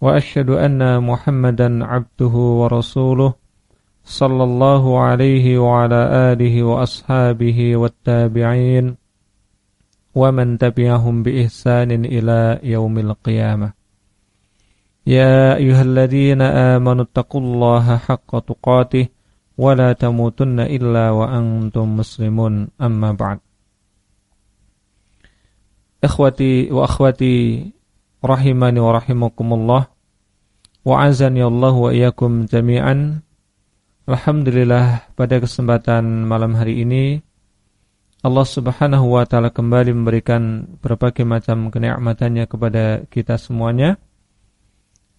وأشهد أن محمدا عبده ورسوله صلى الله عليه وعلى آله وأصحابه والتابعين ومن تبعهم بإحسان إلى يوم القيامة. يا أيها الذين آمنوا اتقوا الله حق تقاته ولا تموتن إلا وأنتم مسلمون. أما بعد. إخوتي وأخواتي rahimani wa rahimakumullah. Wa azani Allah wa iyyakum jami'an. Alhamdulillah pada kesempatan malam hari ini Allah Subhanahu wa taala kembali memberikan berbagai macam kenikmatannya kepada kita semuanya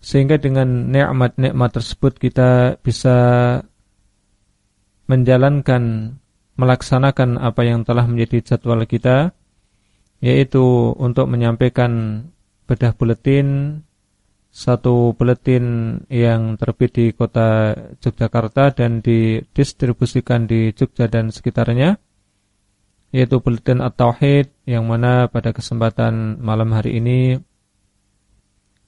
sehingga dengan nikmat-nikmat tersebut kita bisa menjalankan melaksanakan apa yang telah menjadi jadwal kita yaitu untuk menyampaikan bedah buletin satu buletin yang terbit di kota Yogyakarta dan didistribusikan di Jogja dan sekitarnya yaitu buletin At-Tauhid yang mana pada kesempatan malam hari ini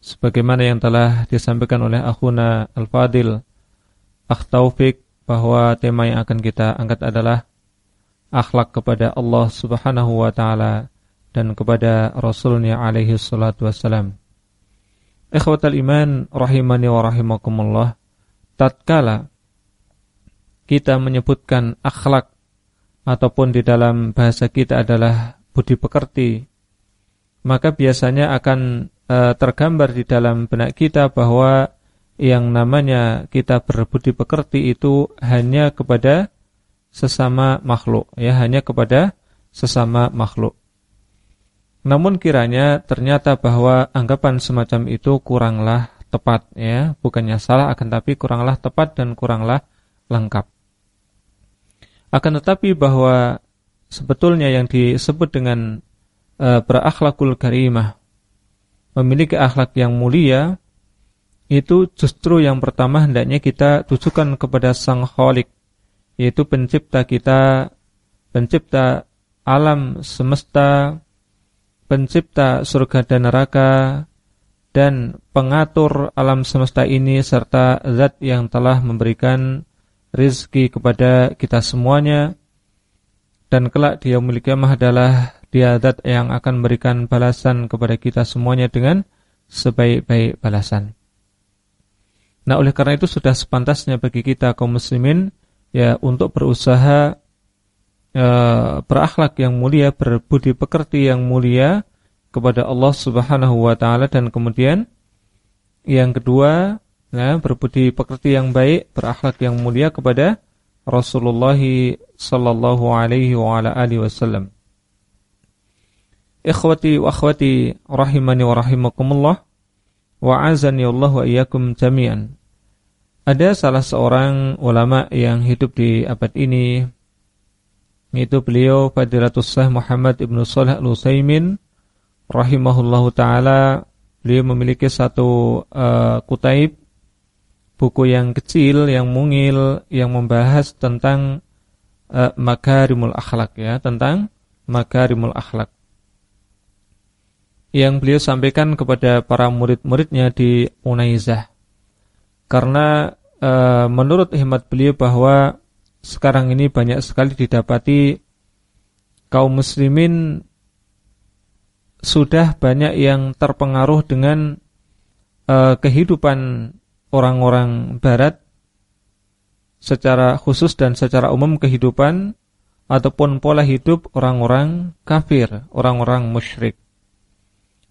sebagaimana yang telah disampaikan oleh akhuna Al-Fadil Akh Taufik bahwa tema yang akan kita angkat adalah akhlak kepada Allah Subhanahu wa taala dan kepada Rasulnya alaihi salatu wassalam. Ikhwatal iman rahimani wa rahimakumullah. Tatkala kita menyebutkan akhlak ataupun di dalam bahasa kita adalah budi pekerti, maka biasanya akan e, tergambar di dalam benak kita bahwa yang namanya kita berbudi pekerti itu hanya kepada sesama makhluk, ya hanya kepada sesama makhluk. Namun kiranya ternyata bahwa anggapan semacam itu kuranglah tepat ya, bukannya salah akan tapi kuranglah tepat dan kuranglah lengkap. Akan tetapi bahwa sebetulnya yang disebut dengan e, berakhlakul karimah, memiliki akhlak yang mulia, itu justru yang pertama hendaknya kita tujukan kepada Sang Khalik, yaitu pencipta kita, pencipta alam semesta, pencipta surga dan neraka, dan pengatur alam semesta ini serta zat yang telah memberikan rizki kepada kita semuanya dan kelak dia memiliki adalah dia zat yang akan memberikan balasan kepada kita semuanya dengan sebaik-baik balasan. Nah oleh karena itu sudah sepantasnya bagi kita kaum muslimin ya untuk berusaha e, berakhlak yang mulia, berbudi pekerti yang mulia kepada Allah Subhanahu wa taala dan kemudian yang kedua ya, berbudi pekerti yang baik, berakhlak yang mulia kepada Rasulullah sallallahu alaihi wa ala alihi wasallam. Ikhwati wa akhwati rahimani wa rahimakumullah wa azani Allah wa iyyakum jami'an. Ada salah seorang ulama yang hidup di abad ini yaitu beliau Fadilatus Syekh Muhammad Ibnu Shalih Al-Utsaimin rahimahullahu taala. Beliau memiliki satu uh, kutaib buku yang kecil yang mungil yang membahas tentang uh, makarimul akhlak ya tentang makarimul akhlak. Yang beliau sampaikan kepada para murid-muridnya di Unaizah. Karena uh, menurut hemat beliau bahwa sekarang ini banyak sekali didapati kaum muslimin sudah banyak yang terpengaruh dengan uh, kehidupan orang-orang barat secara khusus dan secara umum kehidupan ataupun pola hidup orang-orang kafir, orang-orang musyrik.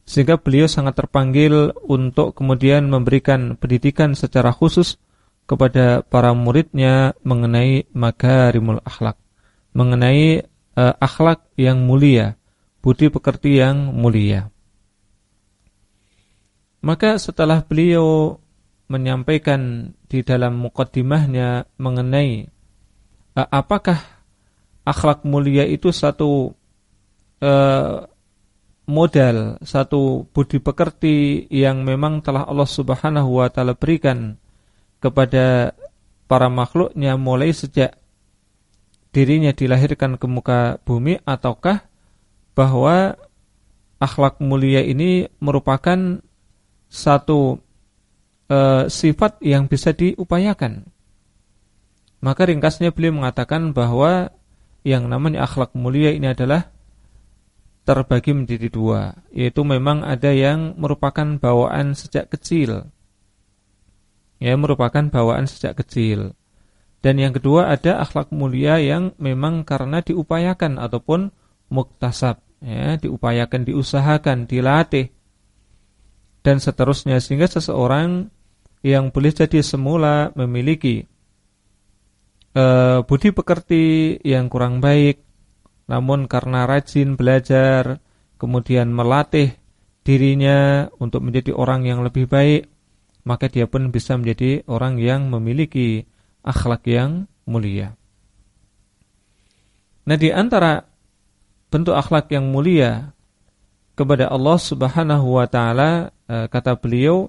Sehingga beliau sangat terpanggil untuk kemudian memberikan pendidikan secara khusus kepada para muridnya mengenai makarimul akhlak, mengenai uh, akhlak yang mulia, budi pekerti yang mulia. Maka setelah beliau menyampaikan di dalam mukaddimahnya mengenai uh, apakah akhlak mulia itu satu uh, modal, satu budi pekerti yang memang telah Allah Subhanahu wa taala berikan kepada para makhluknya mulai sejak dirinya dilahirkan ke muka bumi ataukah bahwa akhlak mulia ini merupakan satu e, sifat yang bisa diupayakan. Maka ringkasnya beliau mengatakan bahwa yang namanya akhlak mulia ini adalah terbagi menjadi dua, yaitu memang ada yang merupakan bawaan sejak kecil. Ya, merupakan bawaan sejak kecil. Dan yang kedua ada akhlak mulia yang memang karena diupayakan ataupun muktasab, ya, diupayakan, diusahakan, dilatih dan seterusnya sehingga seseorang yang boleh jadi semula memiliki uh, budi pekerti yang kurang baik namun karena rajin belajar, kemudian melatih dirinya untuk menjadi orang yang lebih baik, maka dia pun bisa menjadi orang yang memiliki akhlak yang mulia. Nah, di antara bentuk akhlak yang mulia kepada Allah Subhanahu wa taala eh, kata beliau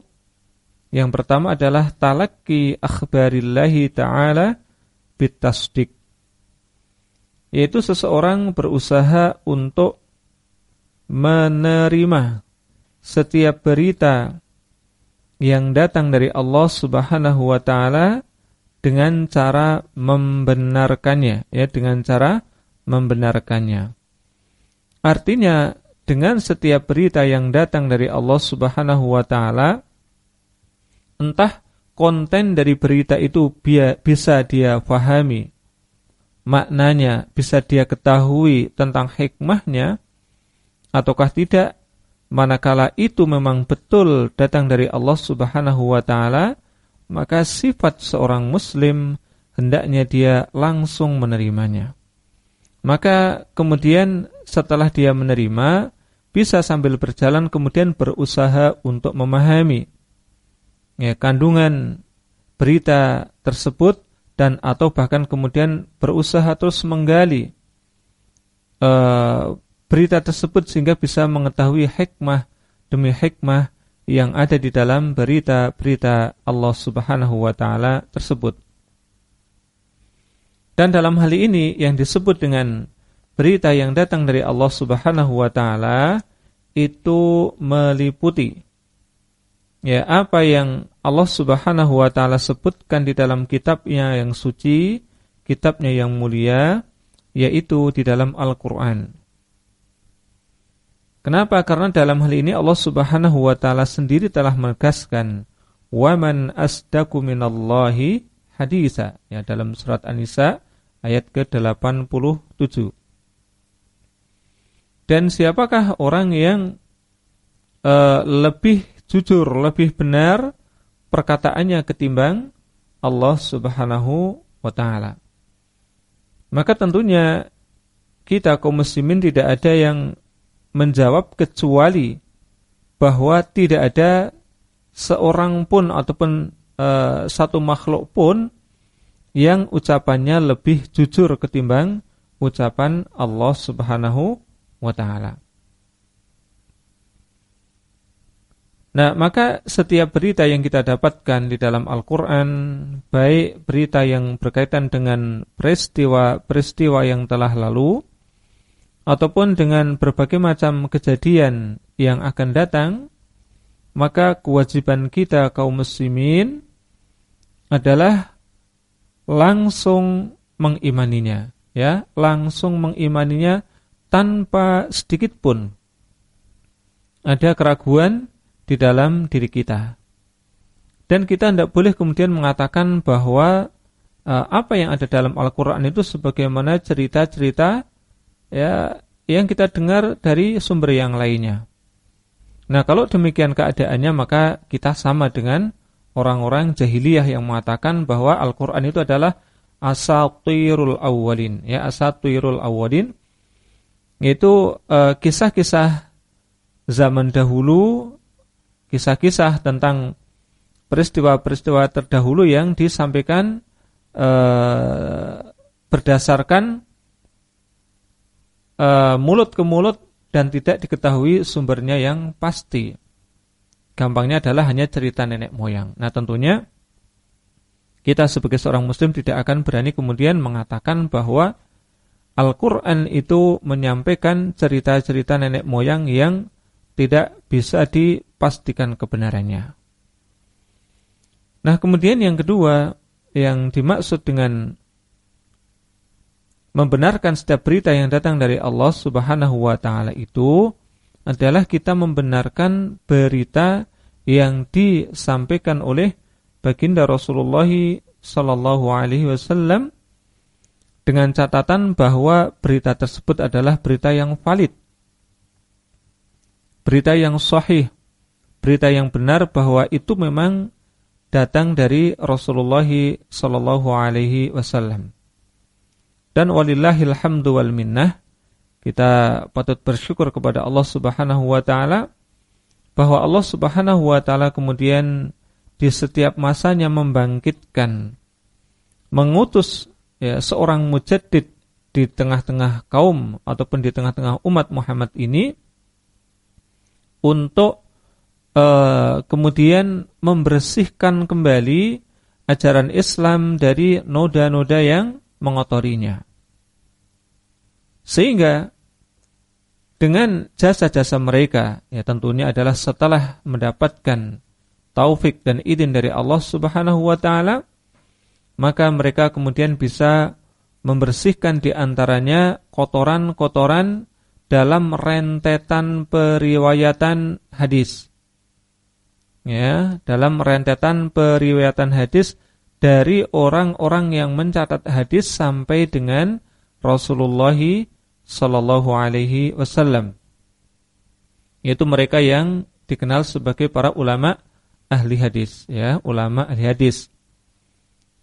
yang pertama adalah talaki akhbarillahi taala bitasdik yaitu seseorang berusaha untuk menerima setiap berita yang datang dari Allah Subhanahu wa taala dengan cara membenarkannya ya dengan cara membenarkannya. Artinya dengan setiap berita yang datang dari Allah Subhanahu wa taala entah konten dari berita itu bisa dia fahami maknanya bisa dia ketahui tentang hikmahnya ataukah tidak manakala itu memang betul datang dari Allah Subhanahu wa taala maka sifat seorang muslim hendaknya dia langsung menerimanya. Maka kemudian setelah dia menerima bisa sambil berjalan kemudian berusaha untuk memahami ya kandungan berita tersebut dan atau bahkan kemudian berusaha terus menggali uh, berita tersebut sehingga bisa mengetahui hikmah demi hikmah yang ada di dalam berita-berita Allah Subhanahu wa taala tersebut. Dan dalam hal ini yang disebut dengan berita yang datang dari Allah Subhanahu wa taala itu meliputi ya apa yang Allah Subhanahu wa taala sebutkan di dalam kitabnya yang suci, kitabnya yang mulia, yaitu di dalam Al-Qur'an. Kenapa? Karena dalam hal ini Allah Subhanahu wa taala sendiri telah menegaskan wa man asdaqu minallahi haditha ya dalam surat An-Nisa ayat ke-87. Dan siapakah orang yang uh, lebih jujur, lebih benar perkataannya ketimbang Allah Subhanahu wa taala. Maka tentunya kita kaum muslimin tidak ada yang menjawab kecuali bahwa tidak ada seorang pun ataupun e, satu makhluk pun yang ucapannya lebih jujur ketimbang ucapan Allah Subhanahu wa taala. Nah, maka setiap berita yang kita dapatkan di dalam Al-Quran, baik berita yang berkaitan dengan peristiwa-peristiwa yang telah lalu, ataupun dengan berbagai macam kejadian yang akan datang, maka kewajiban kita kaum muslimin adalah langsung mengimaninya, ya, langsung mengimaninya tanpa sedikit pun ada keraguan di dalam diri kita. Dan kita tidak boleh kemudian mengatakan bahwa uh, apa yang ada dalam Al-Quran itu sebagaimana cerita-cerita ya yang kita dengar dari sumber yang lainnya. Nah kalau demikian keadaannya maka kita sama dengan orang-orang jahiliyah yang mengatakan bahwa Al-Quran itu adalah asatirul awwalin. Ya asatirul awwalin yaitu uh, kisah-kisah zaman dahulu kisah-kisah tentang peristiwa-peristiwa terdahulu yang disampaikan eh, berdasarkan eh, mulut ke mulut dan tidak diketahui sumbernya yang pasti. Gampangnya adalah hanya cerita nenek moyang. Nah tentunya kita sebagai seorang muslim tidak akan berani kemudian mengatakan bahwa Al-Quran itu menyampaikan cerita-cerita nenek moyang yang tidak bisa dipastikan kebenarannya. Nah kemudian yang kedua yang dimaksud dengan membenarkan setiap berita yang datang dari Allah Subhanahu wa taala itu adalah kita membenarkan berita yang disampaikan oleh baginda Rasulullah sallallahu alaihi wasallam dengan catatan bahwa berita tersebut adalah berita yang valid. Berita yang sahih, berita yang benar bahwa itu memang datang dari Rasulullah sallallahu alaihi wasallam. Dan walillahil hamdu wal minnah, kita patut bersyukur kepada Allah Subhanahu wa taala bahwa Allah Subhanahu wa taala kemudian di setiap masanya membangkitkan mengutus ya seorang mujaddid di tengah-tengah kaum ataupun di tengah-tengah umat Muhammad ini untuk uh, kemudian membersihkan kembali ajaran Islam dari noda-noda yang mengotorinya. Sehingga dengan jasa-jasa mereka ya tentunya adalah setelah mendapatkan taufik dan izin dari Allah Subhanahu wa taala maka mereka kemudian bisa membersihkan di antaranya kotoran-kotoran dalam rentetan periwayatan hadis. Ya, dalam rentetan periwayatan hadis dari orang-orang yang mencatat hadis sampai dengan Rasulullah Sallallahu Alaihi Wasallam. Yaitu mereka yang dikenal sebagai para ulama ahli hadis, ya ulama ahli hadis.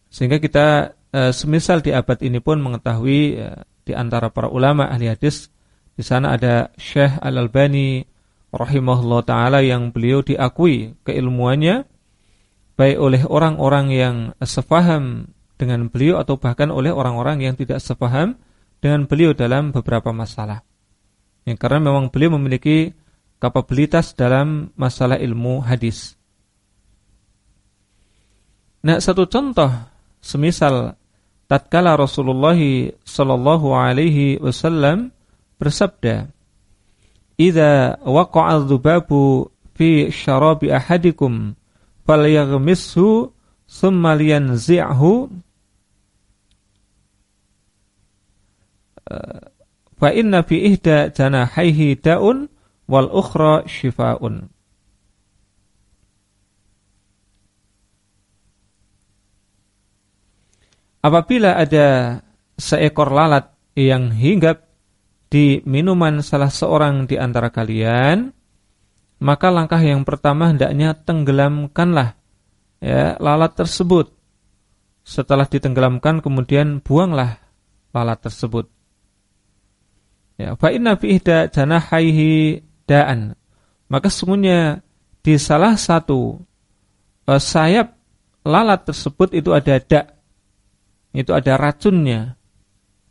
Sehingga kita e, semisal di abad ini pun mengetahui e, di antara para ulama ahli hadis di sana ada Syekh Al Albani rahimahullah taala yang beliau diakui keilmuannya baik oleh orang-orang yang sefaham dengan beliau atau bahkan oleh orang-orang yang tidak sepaham dengan beliau dalam beberapa masalah. Ya, karena memang beliau memiliki kapabilitas dalam masalah ilmu hadis. Nah, satu contoh semisal tatkala Rasulullah sallallahu alaihi wasallam bersabda, "Idza waqa'a dzubabu fi syarabi ahadikum falyaghmishu thumma liyanzi'hu fa inna fi ihda janahaihi daun wal ukhra shifaun. Apabila ada seekor lalat yang hinggap di minuman salah seorang di antara kalian, maka langkah yang pertama hendaknya tenggelamkanlah ya, lalat tersebut. Setelah ditenggelamkan kemudian buanglah lalat tersebut. Ya, fa inna fi ihda janahaihi da'an. Maka sungguhnya di salah satu uh, sayap lalat tersebut itu ada da. Itu ada racunnya.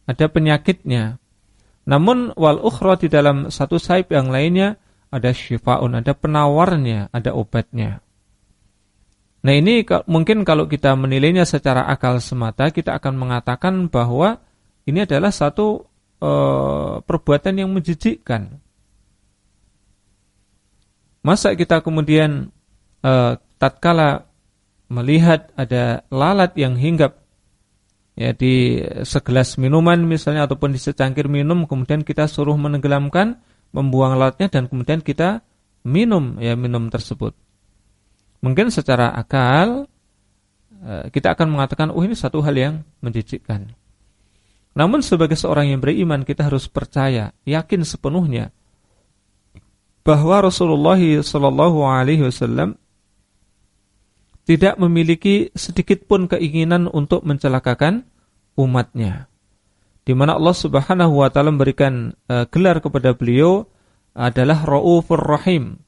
Ada penyakitnya. Namun wal ukhra di dalam satu sayap yang lainnya ada syifaun, ada penawarnya, ada obatnya. Nah ini mungkin kalau kita menilainya secara akal semata kita akan mengatakan bahwa ini adalah satu Eh, perbuatan yang menjijikkan. Masa kita kemudian uh, tatkala melihat ada lalat yang hinggap ya di segelas minuman misalnya ataupun di secangkir minum kemudian kita suruh menenggelamkan, membuang lalatnya dan kemudian kita minum ya minum tersebut. Mungkin secara akal eh, kita akan mengatakan oh ini satu hal yang menjijikkan. Namun sebagai seorang yang beriman kita harus percaya, yakin sepenuhnya bahwa Rasulullah Shallallahu Alaihi Wasallam tidak memiliki sedikit pun keinginan untuk mencelakakan umatnya. Di mana Allah Subhanahu Wa Taala memberikan uh, gelar kepada beliau adalah Raufur Rahim,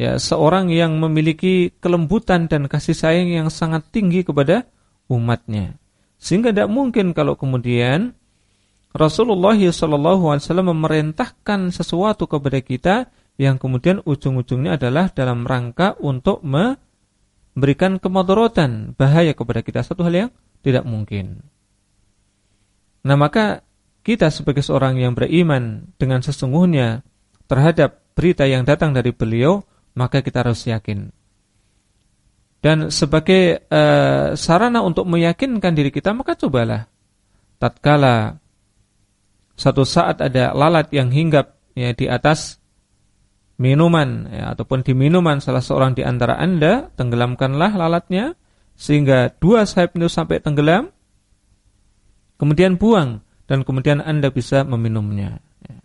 ya seorang yang memiliki kelembutan dan kasih sayang yang sangat tinggi kepada umatnya. Sehingga tidak mungkin kalau kemudian Rasulullah SAW memerintahkan sesuatu kepada kita yang kemudian ujung-ujungnya adalah dalam rangka untuk memberikan kemadorotan, bahaya kepada kita. Satu hal yang tidak mungkin. Nah maka kita sebagai seorang yang beriman dengan sesungguhnya terhadap berita yang datang dari beliau, maka kita harus yakin. Dan sebagai uh, sarana untuk meyakinkan diri kita, maka cobalah. Tatkala satu saat ada lalat yang hinggap ya, di atas minuman ya, ataupun di minuman salah seorang di antara anda, tenggelamkanlah lalatnya sehingga dua sayap itu sampai tenggelam, kemudian buang dan kemudian anda bisa meminumnya. Ya.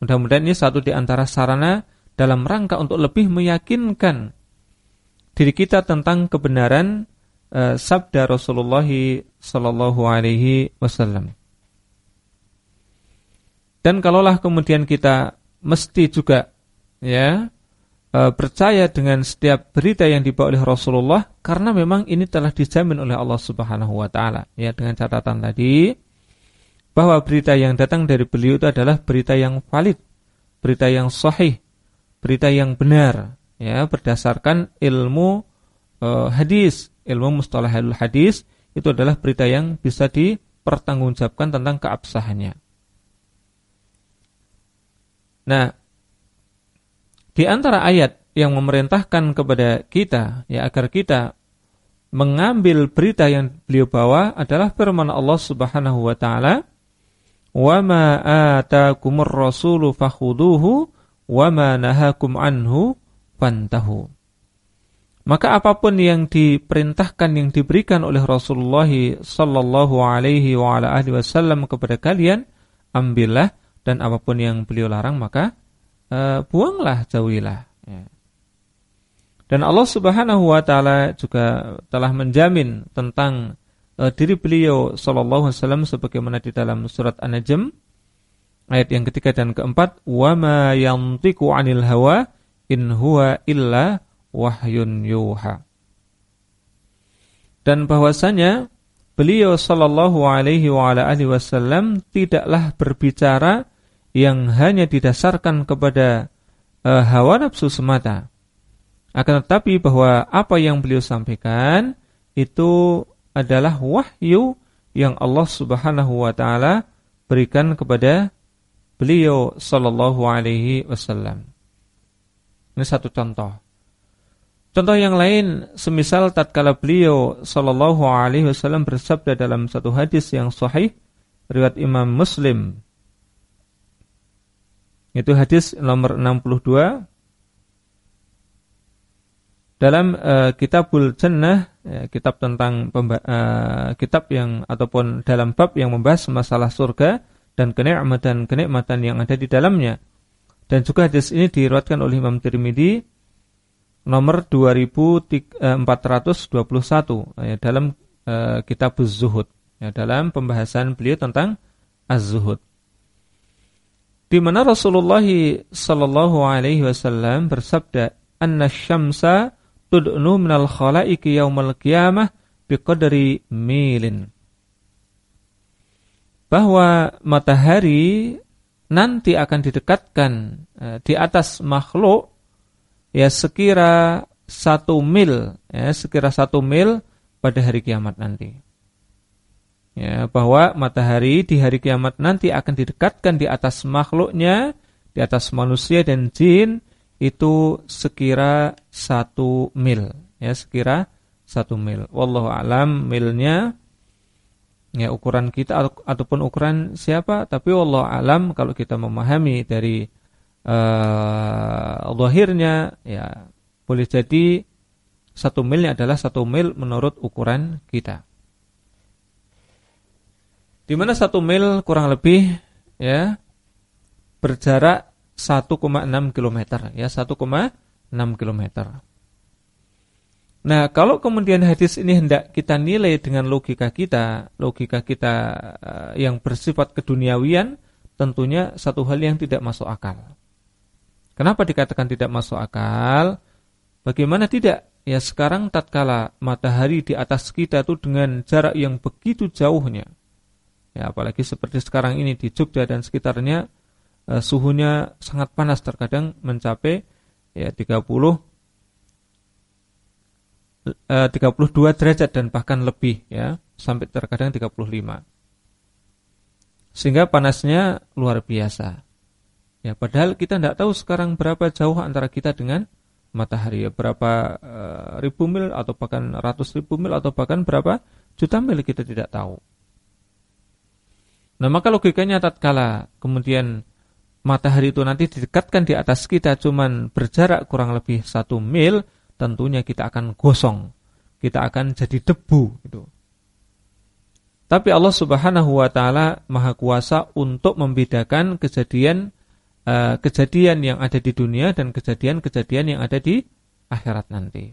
Mudah-mudahan ini satu di antara sarana dalam rangka untuk lebih meyakinkan diri kita tentang kebenaran uh, sabda Rasulullah sallallahu alaihi wasallam. Dan kalaulah kemudian kita mesti juga ya uh, percaya dengan setiap berita yang dibawa oleh Rasulullah karena memang ini telah dijamin oleh Allah Subhanahu wa taala. Ya dengan catatan tadi bahwa berita yang datang dari beliau itu adalah berita yang valid, berita yang sahih, berita yang benar ya berdasarkan ilmu uh, hadis, ilmu mustalahul hadis itu adalah berita yang bisa dipertanggungjawabkan tentang keabsahannya. Nah, di antara ayat yang memerintahkan kepada kita ya agar kita mengambil berita yang beliau bawa adalah firman Allah Subhanahu wa taala, "Wa ma atakumur rasulu fakhuduhu wa ma nahakum anhu fantahu. Maka apa pun yang diperintahkan yang diberikan oleh Rasulullah sallallahu alaihi wa ala alihi wasallam kepada kalian, ambillah dan apa pun yang beliau larang maka uh, buanglah, jauhilah. Ya. Dan Allah Subhanahu wa taala juga telah menjamin tentang uh, diri beliau sallallahu alaihi wasallam sebagaimana di dalam surat An-Najm Ayat yang ketiga dan keempat, "Wa ma yantiqu 'anil hawa in huwa illa wahyun yuha." Dan bahwasanya beliau sallallahu alaihi wa ala alihi wasallam tidaklah berbicara yang hanya didasarkan kepada uh, hawa nafsu semata. Akan tetapi bahwa apa yang beliau sampaikan itu adalah wahyu yang Allah Subhanahu wa taala berikan kepada beliau sallallahu alaihi wasallam. Ini satu contoh. Contoh yang lain, semisal tatkala beliau sallallahu alaihi wasallam bersabda dalam satu hadis yang sahih riwayat Imam Muslim. Itu hadis nomor 62 dalam uh, Kitabul Jannah, ya, kitab tentang uh, kitab yang ataupun dalam bab yang membahas masalah surga dan kenikmatan-kenikmatan yang ada di dalamnya. Dan juga hadis ini diriwayatkan oleh Imam Tirmidzi nomor 2421 ya, dalam uh, kitab Az-Zuhud ya, dalam pembahasan beliau tentang Az-Zuhud. Di mana Rasulullah sallallahu alaihi wasallam bersabda, "Anna syamsa tudnu minal khalaiqi yaumal qiyamah biqadri milin." bahwa matahari nanti akan didekatkan eh, di atas makhluk ya sekira satu mil ya sekira satu mil pada hari kiamat nanti. Ya bahwa matahari di hari kiamat nanti akan didekatkan di atas makhluknya di atas manusia dan jin itu sekira satu mil ya sekira satu mil. Wallahu alam milnya ya ukuran kita ataupun ukuran siapa? Tapi Allah alam kalau kita memahami dari uh, zahirnya ya boleh jadi satu milnya adalah satu mil menurut ukuran kita. Di mana satu mil kurang lebih ya berjarak 1,6 km ya 1,6 km Nah, kalau kemudian hadis ini hendak kita nilai dengan logika kita, logika kita uh, yang bersifat keduniawian, tentunya satu hal yang tidak masuk akal. Kenapa dikatakan tidak masuk akal? Bagaimana tidak? Ya sekarang tatkala matahari di atas kita itu dengan jarak yang begitu jauhnya. Ya apalagi seperti sekarang ini di Jogja dan sekitarnya eh, suhunya sangat panas terkadang mencapai ya 30 eh, 32 derajat dan bahkan lebih ya sampai terkadang 35. Sehingga panasnya luar biasa. Ya padahal kita tidak tahu sekarang berapa jauh antara kita dengan matahari ya berapa uh, ribu mil atau bahkan ratus ribu mil atau bahkan berapa juta mil kita tidak tahu. Nah maka logikanya tatkala kemudian matahari itu nanti didekatkan di atas kita cuman berjarak kurang lebih satu mil, tentunya kita akan gosong, kita akan jadi debu gitu. Tapi Allah Subhanahu wa taala Maha Kuasa untuk membedakan kejadian uh, kejadian yang ada di dunia dan kejadian-kejadian yang ada di akhirat nanti.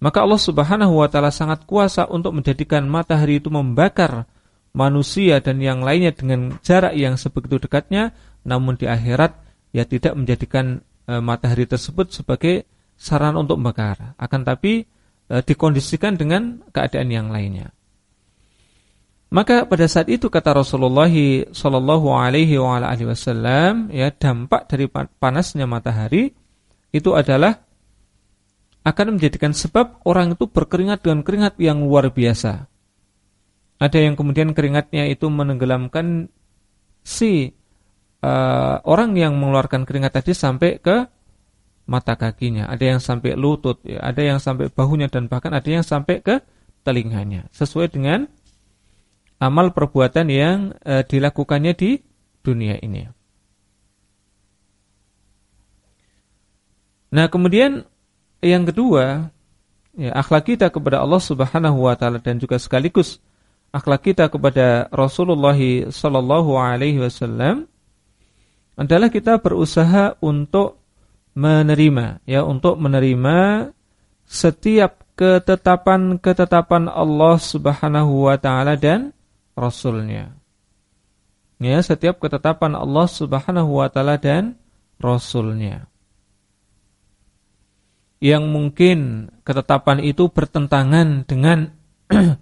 Maka Allah Subhanahu wa taala sangat kuasa untuk menjadikan matahari itu membakar manusia dan yang lainnya dengan jarak yang sebegitu dekatnya, namun di akhirat ya tidak menjadikan e, matahari tersebut sebagai sarana untuk membakar, akan tapi e, dikondisikan dengan keadaan yang lainnya. Maka pada saat itu kata Rasulullah Shallallahu Alaihi Wasallam, ya dampak dari panasnya matahari itu adalah akan menjadikan sebab orang itu berkeringat dengan keringat yang luar biasa. Ada yang kemudian keringatnya itu menenggelamkan si uh, orang yang mengeluarkan keringat tadi sampai ke mata kakinya, ada yang sampai lutut, ya, ada yang sampai bahunya dan bahkan ada yang sampai ke telinganya, sesuai dengan amal perbuatan yang e, dilakukannya di dunia ini. Nah, kemudian yang kedua, ya akhlak kita kepada Allah Subhanahu wa taala dan juga sekaligus akhlak kita kepada Rasulullah sallallahu alaihi wasallam adalah kita berusaha untuk menerima ya untuk menerima setiap ketetapan-ketetapan Allah Subhanahu wa taala dan Rasulnya. Ya, setiap ketetapan Allah Subhanahu wa taala dan Rasulnya. Yang mungkin ketetapan itu bertentangan dengan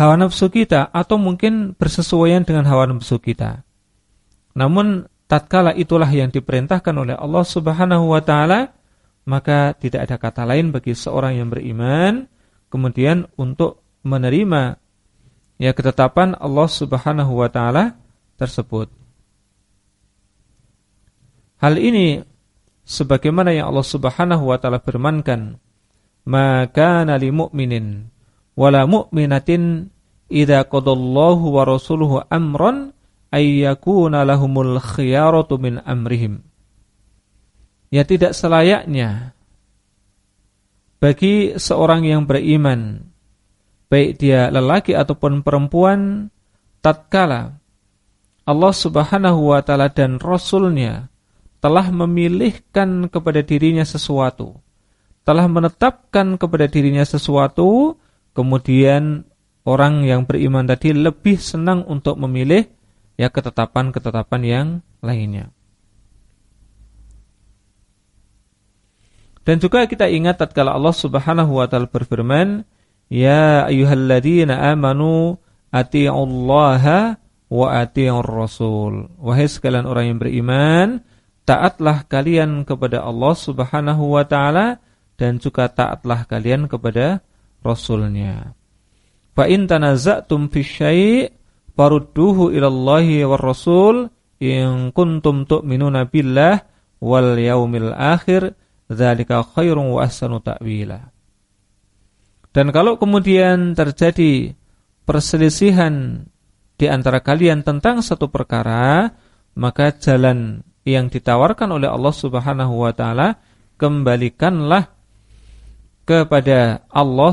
hawa nafsu kita atau mungkin bersesuaian dengan hawa nafsu kita. Namun tatkala itulah yang diperintahkan oleh Allah Subhanahu wa taala, maka tidak ada kata lain bagi seorang yang beriman kemudian untuk menerima ya ketetapan Allah Subhanahu wa taala tersebut. Hal ini sebagaimana yang Allah Subhanahu wa taala firmankan, "Maka nali mu'minin wala mu'minatin idza qadallahu wa rasuluhu amran ay yakuna lahumul khiyaratu min amrihim." Ya tidak selayaknya bagi seorang yang beriman baik dia lelaki ataupun perempuan tatkala Allah Subhanahu wa taala dan rasulnya telah memilihkan kepada dirinya sesuatu telah menetapkan kepada dirinya sesuatu kemudian orang yang beriman tadi lebih senang untuk memilih ya ketetapan-ketetapan yang lainnya dan juga kita ingat tatkala Allah Subhanahu wa taala berfirman Ya ayyuhalladzina amanu ati'ullaha wa ati'ur rasul. Wahai sekalian orang yang beriman, taatlah kalian kepada Allah Subhanahu wa taala dan juga taatlah kalian kepada rasulnya. Fa in tanaza'tum fi syai' farudduhu ila Allahi war rasul in kuntum tu'minuna billah wal yaumil akhir dzalika khairun wa ahsanu ta'wila. Dan kalau kemudian terjadi perselisihan di antara kalian tentang satu perkara, maka jalan yang ditawarkan oleh Allah Subhanahu wa taala kembalikanlah kepada Allah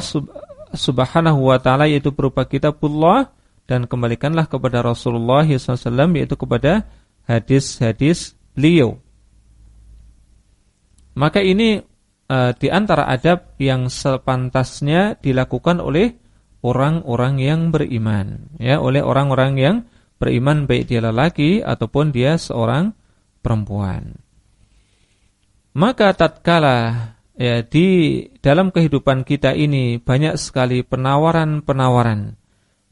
Subhanahu wa taala yaitu berupa kitabullah dan kembalikanlah kepada Rasulullah SAW yaitu kepada hadis-hadis beliau. Maka ini uh, di antara adab yang sepantasnya dilakukan oleh orang-orang yang beriman, ya, oleh orang-orang yang beriman baik dia lelaki ataupun dia seorang perempuan. Maka tatkala ya di dalam kehidupan kita ini banyak sekali penawaran-penawaran,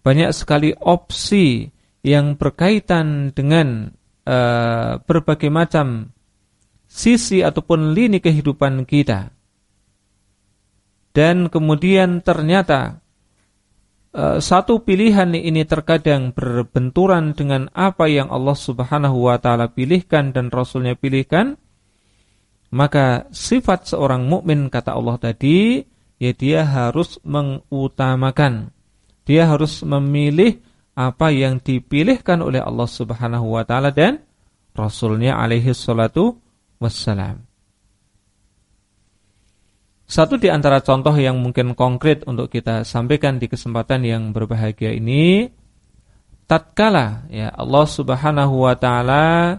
banyak sekali opsi yang berkaitan dengan uh, berbagai macam sisi ataupun lini kehidupan kita. Dan kemudian ternyata uh, satu pilihan ini terkadang berbenturan dengan apa yang Allah Subhanahu wa taala pilihkan dan Rasulnya pilihkan maka sifat seorang mukmin kata Allah tadi, ya dia harus mengutamakan. Dia harus memilih apa yang dipilihkan oleh Allah Subhanahu wa taala dan Rasulnya alaihi salatu wassalam. Satu di antara contoh yang mungkin konkret untuk kita sampaikan di kesempatan yang berbahagia ini tatkala ya Allah Subhanahu wa taala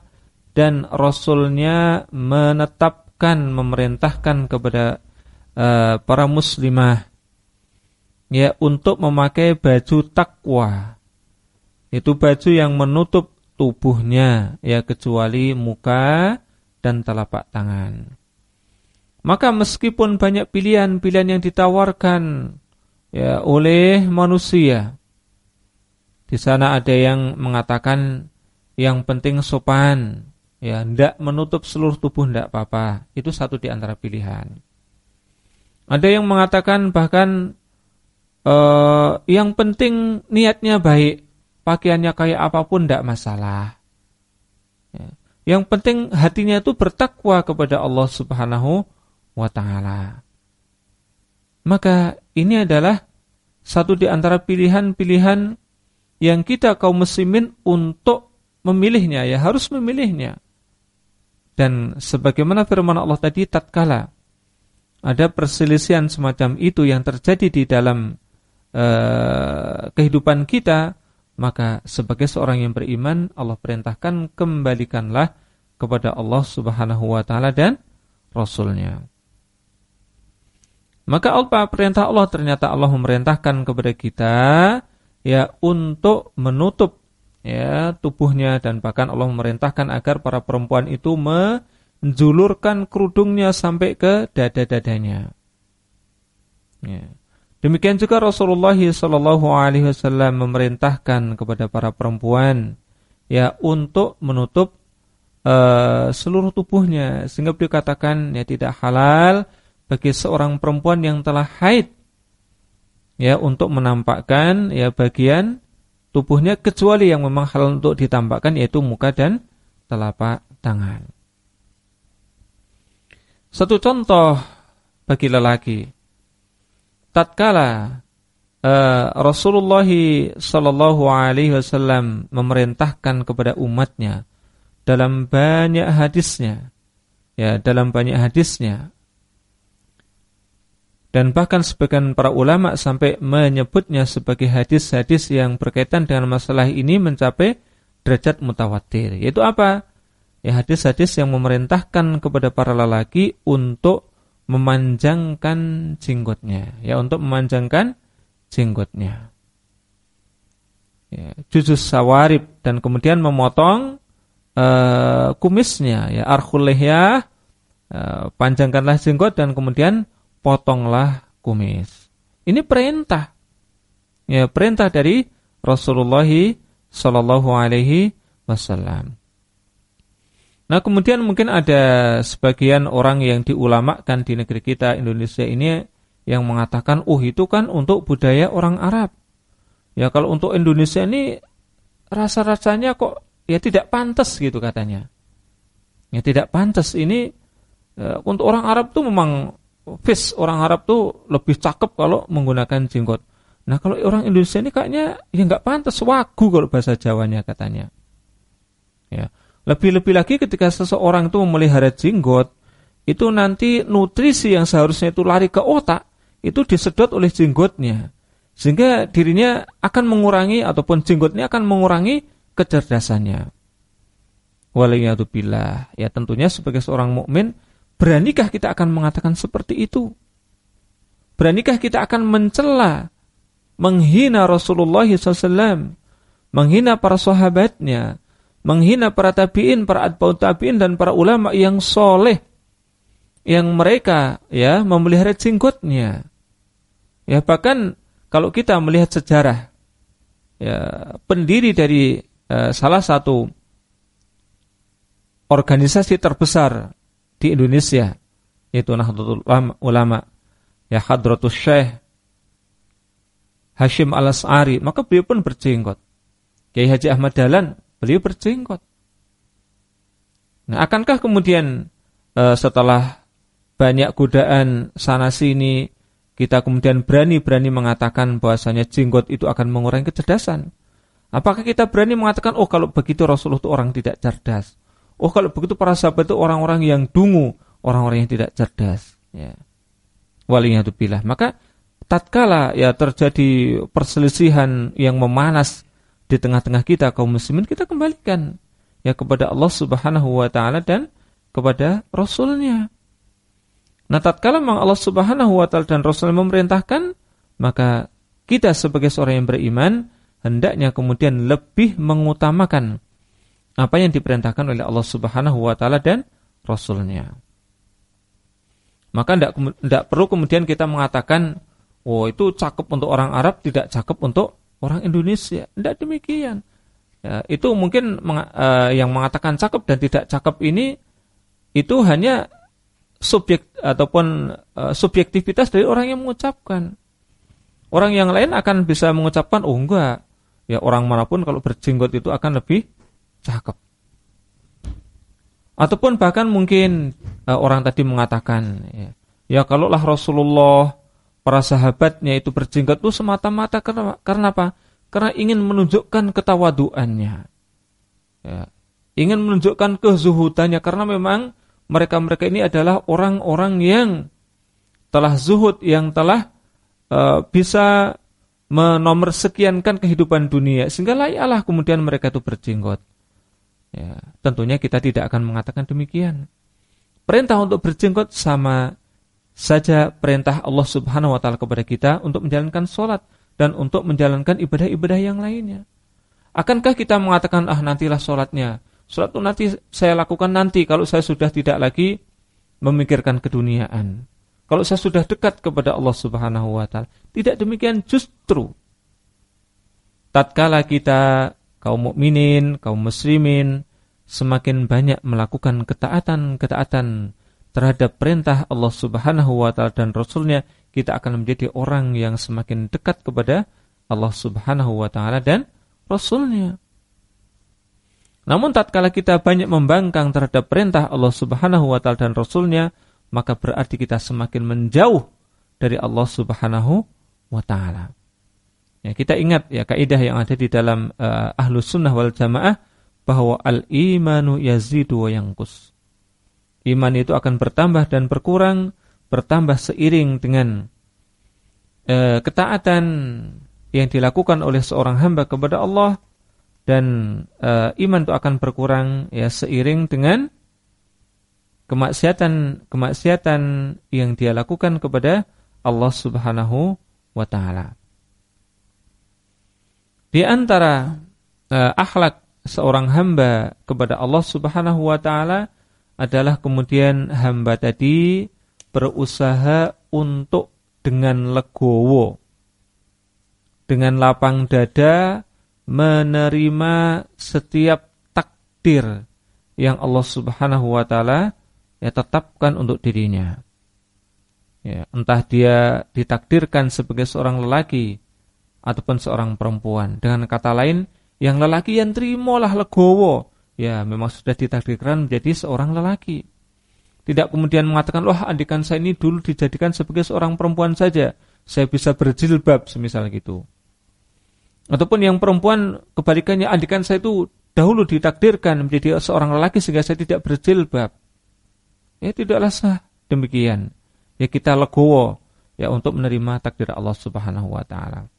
dan rasulnya menetap menetapkan, memerintahkan kepada uh, para muslimah ya untuk memakai baju takwa. Itu baju yang menutup tubuhnya ya kecuali muka dan telapak tangan. Maka meskipun banyak pilihan-pilihan yang ditawarkan ya oleh manusia. Di sana ada yang mengatakan yang penting sopan, ya ndak menutup seluruh tubuh ndak apa-apa itu satu di antara pilihan ada yang mengatakan bahkan eh, yang penting niatnya baik pakaiannya kayak apa pun ndak masalah. Ya. yang penting hatinya itu bertakwa kepada Allah Subhanahu wa taala. Maka ini adalah satu di antara pilihan-pilihan yang kita kaum muslimin untuk memilihnya ya harus memilihnya. Dan sebagaimana firman Allah tadi tatkala ada perselisihan semacam itu yang terjadi di dalam uh, kehidupan kita, maka sebagai seorang yang beriman Allah perintahkan kembalikanlah kepada Allah Subhanahu wa taala dan rasulnya. Maka Allah perintah Allah ternyata Allah memerintahkan kepada kita ya untuk menutup ya tubuhnya dan bahkan Allah memerintahkan agar para perempuan itu menjulurkan kerudungnya sampai ke dada-dadanya. Ya. Demikian juga Rasulullah Shallallahu Alaihi Wasallam memerintahkan kepada para perempuan ya untuk menutup uh, seluruh tubuhnya sehingga dikatakan ya tidak halal bagi seorang perempuan yang telah haid ya untuk menampakkan ya bagian tubuhnya kecuali yang memang hal untuk ditampakkan yaitu muka dan telapak tangan. Satu contoh bagi lelaki. Tatkala uh, Rasulullah sallallahu alaihi wasallam memerintahkan kepada umatnya dalam banyak hadisnya ya dalam banyak hadisnya dan bahkan sebagian para ulama sampai menyebutnya sebagai hadis-hadis yang berkaitan dengan masalah ini mencapai derajat mutawatir. Yaitu apa? Ya hadis-hadis yang memerintahkan kepada para lelaki untuk memanjangkan jenggotnya, ya untuk memanjangkan jenggotnya. Ya, jujus sawarib dan kemudian memotong uh, kumisnya, ya arkhul uh, panjangkanlah jenggot dan kemudian potonglah kumis. Ini perintah. Ya, perintah dari Rasulullah sallallahu alaihi wasallam. Nah, kemudian mungkin ada sebagian orang yang diulamakan di negeri kita Indonesia ini yang mengatakan, "Oh, itu kan untuk budaya orang Arab." Ya, kalau untuk Indonesia ini rasa-rasanya kok ya tidak pantas gitu katanya. Ya tidak pantas ini uh, untuk orang Arab tuh memang face orang Arab tuh lebih cakep kalau menggunakan jenggot. Nah kalau orang Indonesia ini kayaknya ya nggak pantas wagu kalau bahasa Jawanya katanya. Ya. Lebih-lebih lagi ketika seseorang itu memelihara jenggot, itu nanti nutrisi yang seharusnya itu lari ke otak, itu disedot oleh jenggotnya. Sehingga dirinya akan mengurangi ataupun jenggotnya akan mengurangi kecerdasannya. Waliyatubillah. Ya tentunya sebagai seorang mukmin Beranikah kita akan mengatakan seperti itu? Beranikah kita akan mencela, menghina Rasulullah SAW, menghina para sahabatnya, menghina para tabiin, para atba'ut tabiin dan para ulama yang soleh, yang mereka ya memelihara jenggotnya. Ya bahkan kalau kita melihat sejarah ya pendiri dari uh, salah satu organisasi terbesar di Indonesia yaitu Nahdlatul Ulama ya Hadratus Syekh Hashim Al-As'ari. Maka beliau pun berjenggot. Kiai Haji Ahmad Dahlan beliau berjenggot Nah, akankah kemudian uh, setelah banyak godaan sana sini kita kemudian berani-berani mengatakan bahwasanya jenggot itu akan mengurangi kecerdasan? Apakah kita berani mengatakan, oh kalau begitu Rasulullah itu orang tidak cerdas. Oh kalau begitu para sahabat itu orang-orang yang dungu, orang-orang yang tidak cerdas. Ya. Waliyahdubillah. Maka tatkala ya terjadi perselisihan yang memanas di tengah-tengah kita kaum muslimin, kita kembalikan ya kepada Allah Subhanahu wa taala dan kepada rasulnya. Nah, tatkala memang Allah Subhanahu wa taala dan Rasul memerintahkan, maka kita sebagai seorang yang beriman hendaknya kemudian lebih mengutamakan apa yang diperintahkan oleh Allah Subhanahu wa taala dan Rasulnya. Maka tidak perlu kemudian kita mengatakan, oh itu cakep untuk orang Arab, tidak cakep untuk orang Indonesia. Tidak demikian. Ya, itu mungkin uh, yang mengatakan cakep dan tidak cakep ini itu hanya subjek ataupun uh, subjektivitas dari orang yang mengucapkan. Orang yang lain akan bisa mengucapkan, oh enggak, ya orang mana pun kalau berjenggot itu akan lebih cakep. Ataupun bahkan mungkin uh, orang tadi mengatakan, ya, ya kalaulah Rasulullah, para sahabatnya itu berjenggot itu semata-mata karena, karena apa? Karena ingin menunjukkan ketawaduannya. Ya, ingin menunjukkan kezuhudannya karena memang mereka-mereka ini adalah orang-orang yang telah zuhud, yang telah uh, bisa menomersekiankan kehidupan dunia sehingga layaklah kemudian mereka itu berjenggot. Ya, tentunya kita tidak akan mengatakan demikian. Perintah untuk berjenggot sama saja perintah Allah Subhanahu wa taala kepada kita untuk menjalankan sholat dan untuk menjalankan ibadah-ibadah yang lainnya. Akankah kita mengatakan ah nantilah sholatnya Sholat itu nanti saya lakukan nanti kalau saya sudah tidak lagi memikirkan keduniaan. Kalau saya sudah dekat kepada Allah Subhanahu wa taala. Tidak demikian justru tatkala kita kaum mukminin, kaum muslimin semakin banyak melakukan ketaatan-ketaatan terhadap perintah Allah Subhanahu wa taala dan rasulnya, kita akan menjadi orang yang semakin dekat kepada Allah Subhanahu wa taala dan rasulnya. Namun tatkala kita banyak membangkang terhadap perintah Allah Subhanahu wa taala dan rasulnya, maka berarti kita semakin menjauh dari Allah Subhanahu wa taala. Ya, kita ingat ya kaidah yang ada di dalam uh, Ahlus Sunnah wal Jamaah bahwa al-imanu yazidu wa yanqus. Iman itu akan bertambah dan berkurang, bertambah seiring dengan uh, ketaatan yang dilakukan oleh seorang hamba kepada Allah dan uh, iman itu akan berkurang ya seiring dengan kemaksiatan kemaksiatan yang dia lakukan kepada Allah Subhanahu wa taala. Di antara uh, akhlak seorang hamba kepada Allah Subhanahu wa taala adalah kemudian hamba tadi berusaha untuk dengan legowo dengan lapang dada menerima setiap takdir yang Allah Subhanahu wa taala ya tetapkan untuk dirinya. Ya, entah dia ditakdirkan sebagai seorang lelaki ataupun seorang perempuan. Dengan kata lain, yang lelaki yang terimalah legowo, ya memang sudah ditakdirkan menjadi seorang lelaki. Tidak kemudian mengatakan, wah andikan saya ini dulu dijadikan sebagai seorang perempuan saja, saya bisa berjilbab semisal gitu. Ataupun yang perempuan kebalikannya andikan saya itu dahulu ditakdirkan menjadi seorang lelaki sehingga saya tidak berjilbab. Ya tidaklah sah demikian. Ya kita legowo ya untuk menerima takdir Allah Subhanahu wa taala.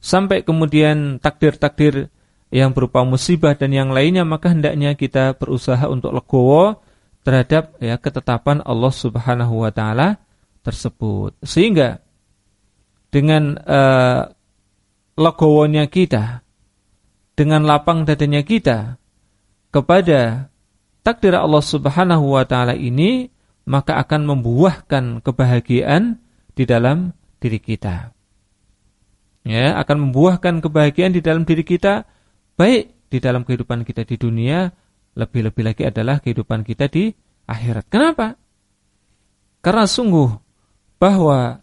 Sampai kemudian takdir-takdir yang berupa musibah dan yang lainnya maka hendaknya kita berusaha untuk legowo terhadap ya ketetapan Allah Subhanahu wa taala tersebut. Sehingga dengan uh, legowonya kita, dengan lapang dadanya kita kepada takdir Allah Subhanahu wa taala ini, maka akan membuahkan kebahagiaan di dalam diri kita. Ya, akan membuahkan kebahagiaan di dalam diri kita baik di dalam kehidupan kita di dunia, lebih-lebih lagi adalah kehidupan kita di akhirat. Kenapa? Karena sungguh bahwa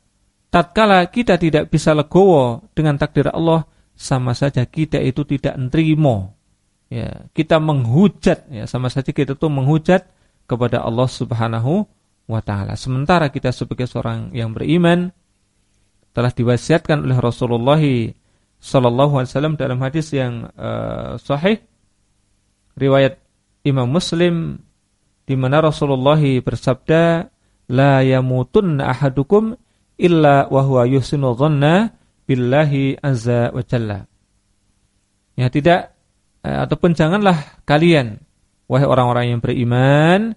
tatkala kita tidak bisa legowo dengan takdir Allah, sama saja kita itu tidak nerimo. Ya, kita menghujat ya, sama saja kita itu menghujat kepada Allah Subhanahu wa taala. Sementara kita sebagai seorang yang beriman telah diwasiatkan oleh Rasulullah sallallahu alaihi wasallam dalam hadis yang uh, sahih riwayat Imam Muslim di mana Rasulullah bersabda la yamutunna ahadukum illa wa huwa yuhsinu dhanna billahi azza wa jalla. Ya tidak eh, ataupun janganlah kalian wahai orang-orang yang beriman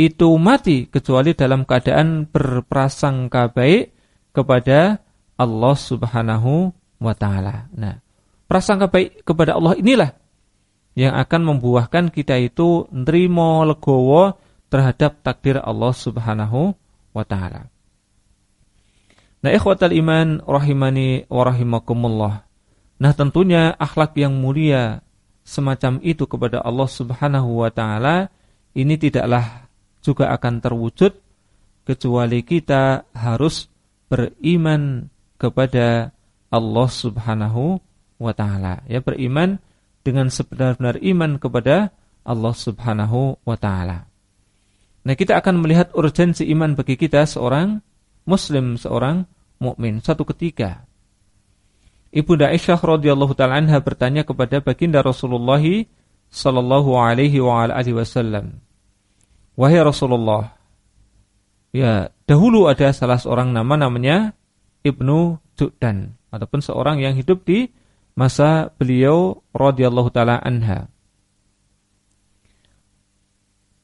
itu mati kecuali dalam keadaan berprasangka baik kepada Allah Subhanahu wa taala. Nah, prasangka baik kepada Allah inilah yang akan membuahkan kita itu nerimo legowo terhadap takdir Allah Subhanahu wa taala. Nah, ikhwatal iman rahimani wa rahimakumullah. Nah, tentunya akhlak yang mulia semacam itu kepada Allah Subhanahu wa taala ini tidaklah juga akan terwujud kecuali kita harus beriman kepada Allah Subhanahu wa taala. Ya, beriman dengan sebenar-benar iman kepada Allah Subhanahu wa taala. Nah, kita akan melihat urgensi iman bagi kita seorang muslim, seorang mukmin. Satu ketika Ibunda Aisyah radhiyallahu taala anha bertanya kepada baginda Rasulullah sallallahu alaihi wa alihi wasallam. Wahai Rasulullah, ya dahulu ada salah seorang nama namanya Ibnu Judan ataupun seorang yang hidup di masa beliau radhiyallahu taala anha.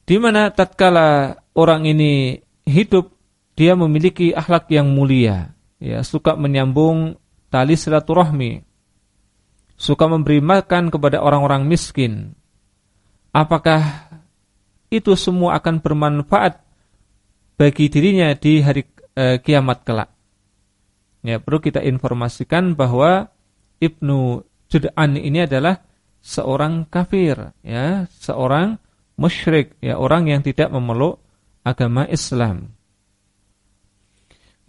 Di mana tatkala orang ini hidup dia memiliki akhlak yang mulia, ya suka menyambung tali silaturahmi, suka memberi makan kepada orang-orang miskin, apakah itu semua akan bermanfaat bagi dirinya di hari e, kiamat kelak? Ya, perlu kita informasikan bahwa Ibnu Jud'an ini adalah seorang kafir, ya, seorang musyrik, ya, orang yang tidak memeluk agama Islam.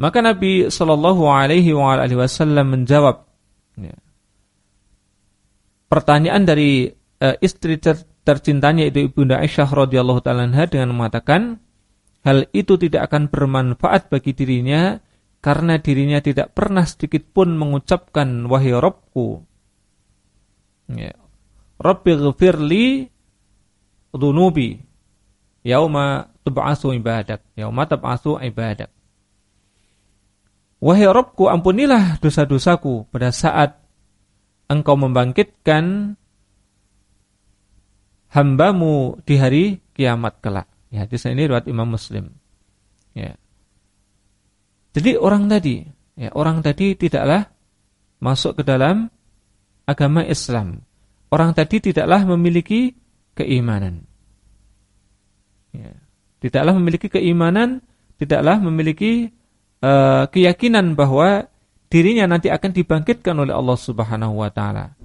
Maka Nabi Shallallahu Alaihi Wasallam menjawab ya, pertanyaan dari uh, istri ter tercintanya itu ibunda Aisyah radhiyallahu taala dengan mengatakan hal itu tidak akan bermanfaat bagi dirinya karena dirinya tidak pernah sedikit pun mengucapkan wahai Robku ya, Rabbi ghafirli dhunubi yauma tub'asu ibadak yauma tub'asu ibadak Wahai Robku, ampunilah dosa-dosaku pada saat engkau membangkitkan hambamu di hari kiamat kelak. Ya, di sini riwayat Imam Muslim. Ya. Jadi orang tadi, ya, orang tadi tidaklah masuk ke dalam agama Islam. Orang tadi tidaklah memiliki keimanan. Ya. Tidaklah memiliki keimanan, tidaklah memiliki uh, keyakinan bahwa dirinya nanti akan dibangkitkan oleh Allah Subhanahu wa taala.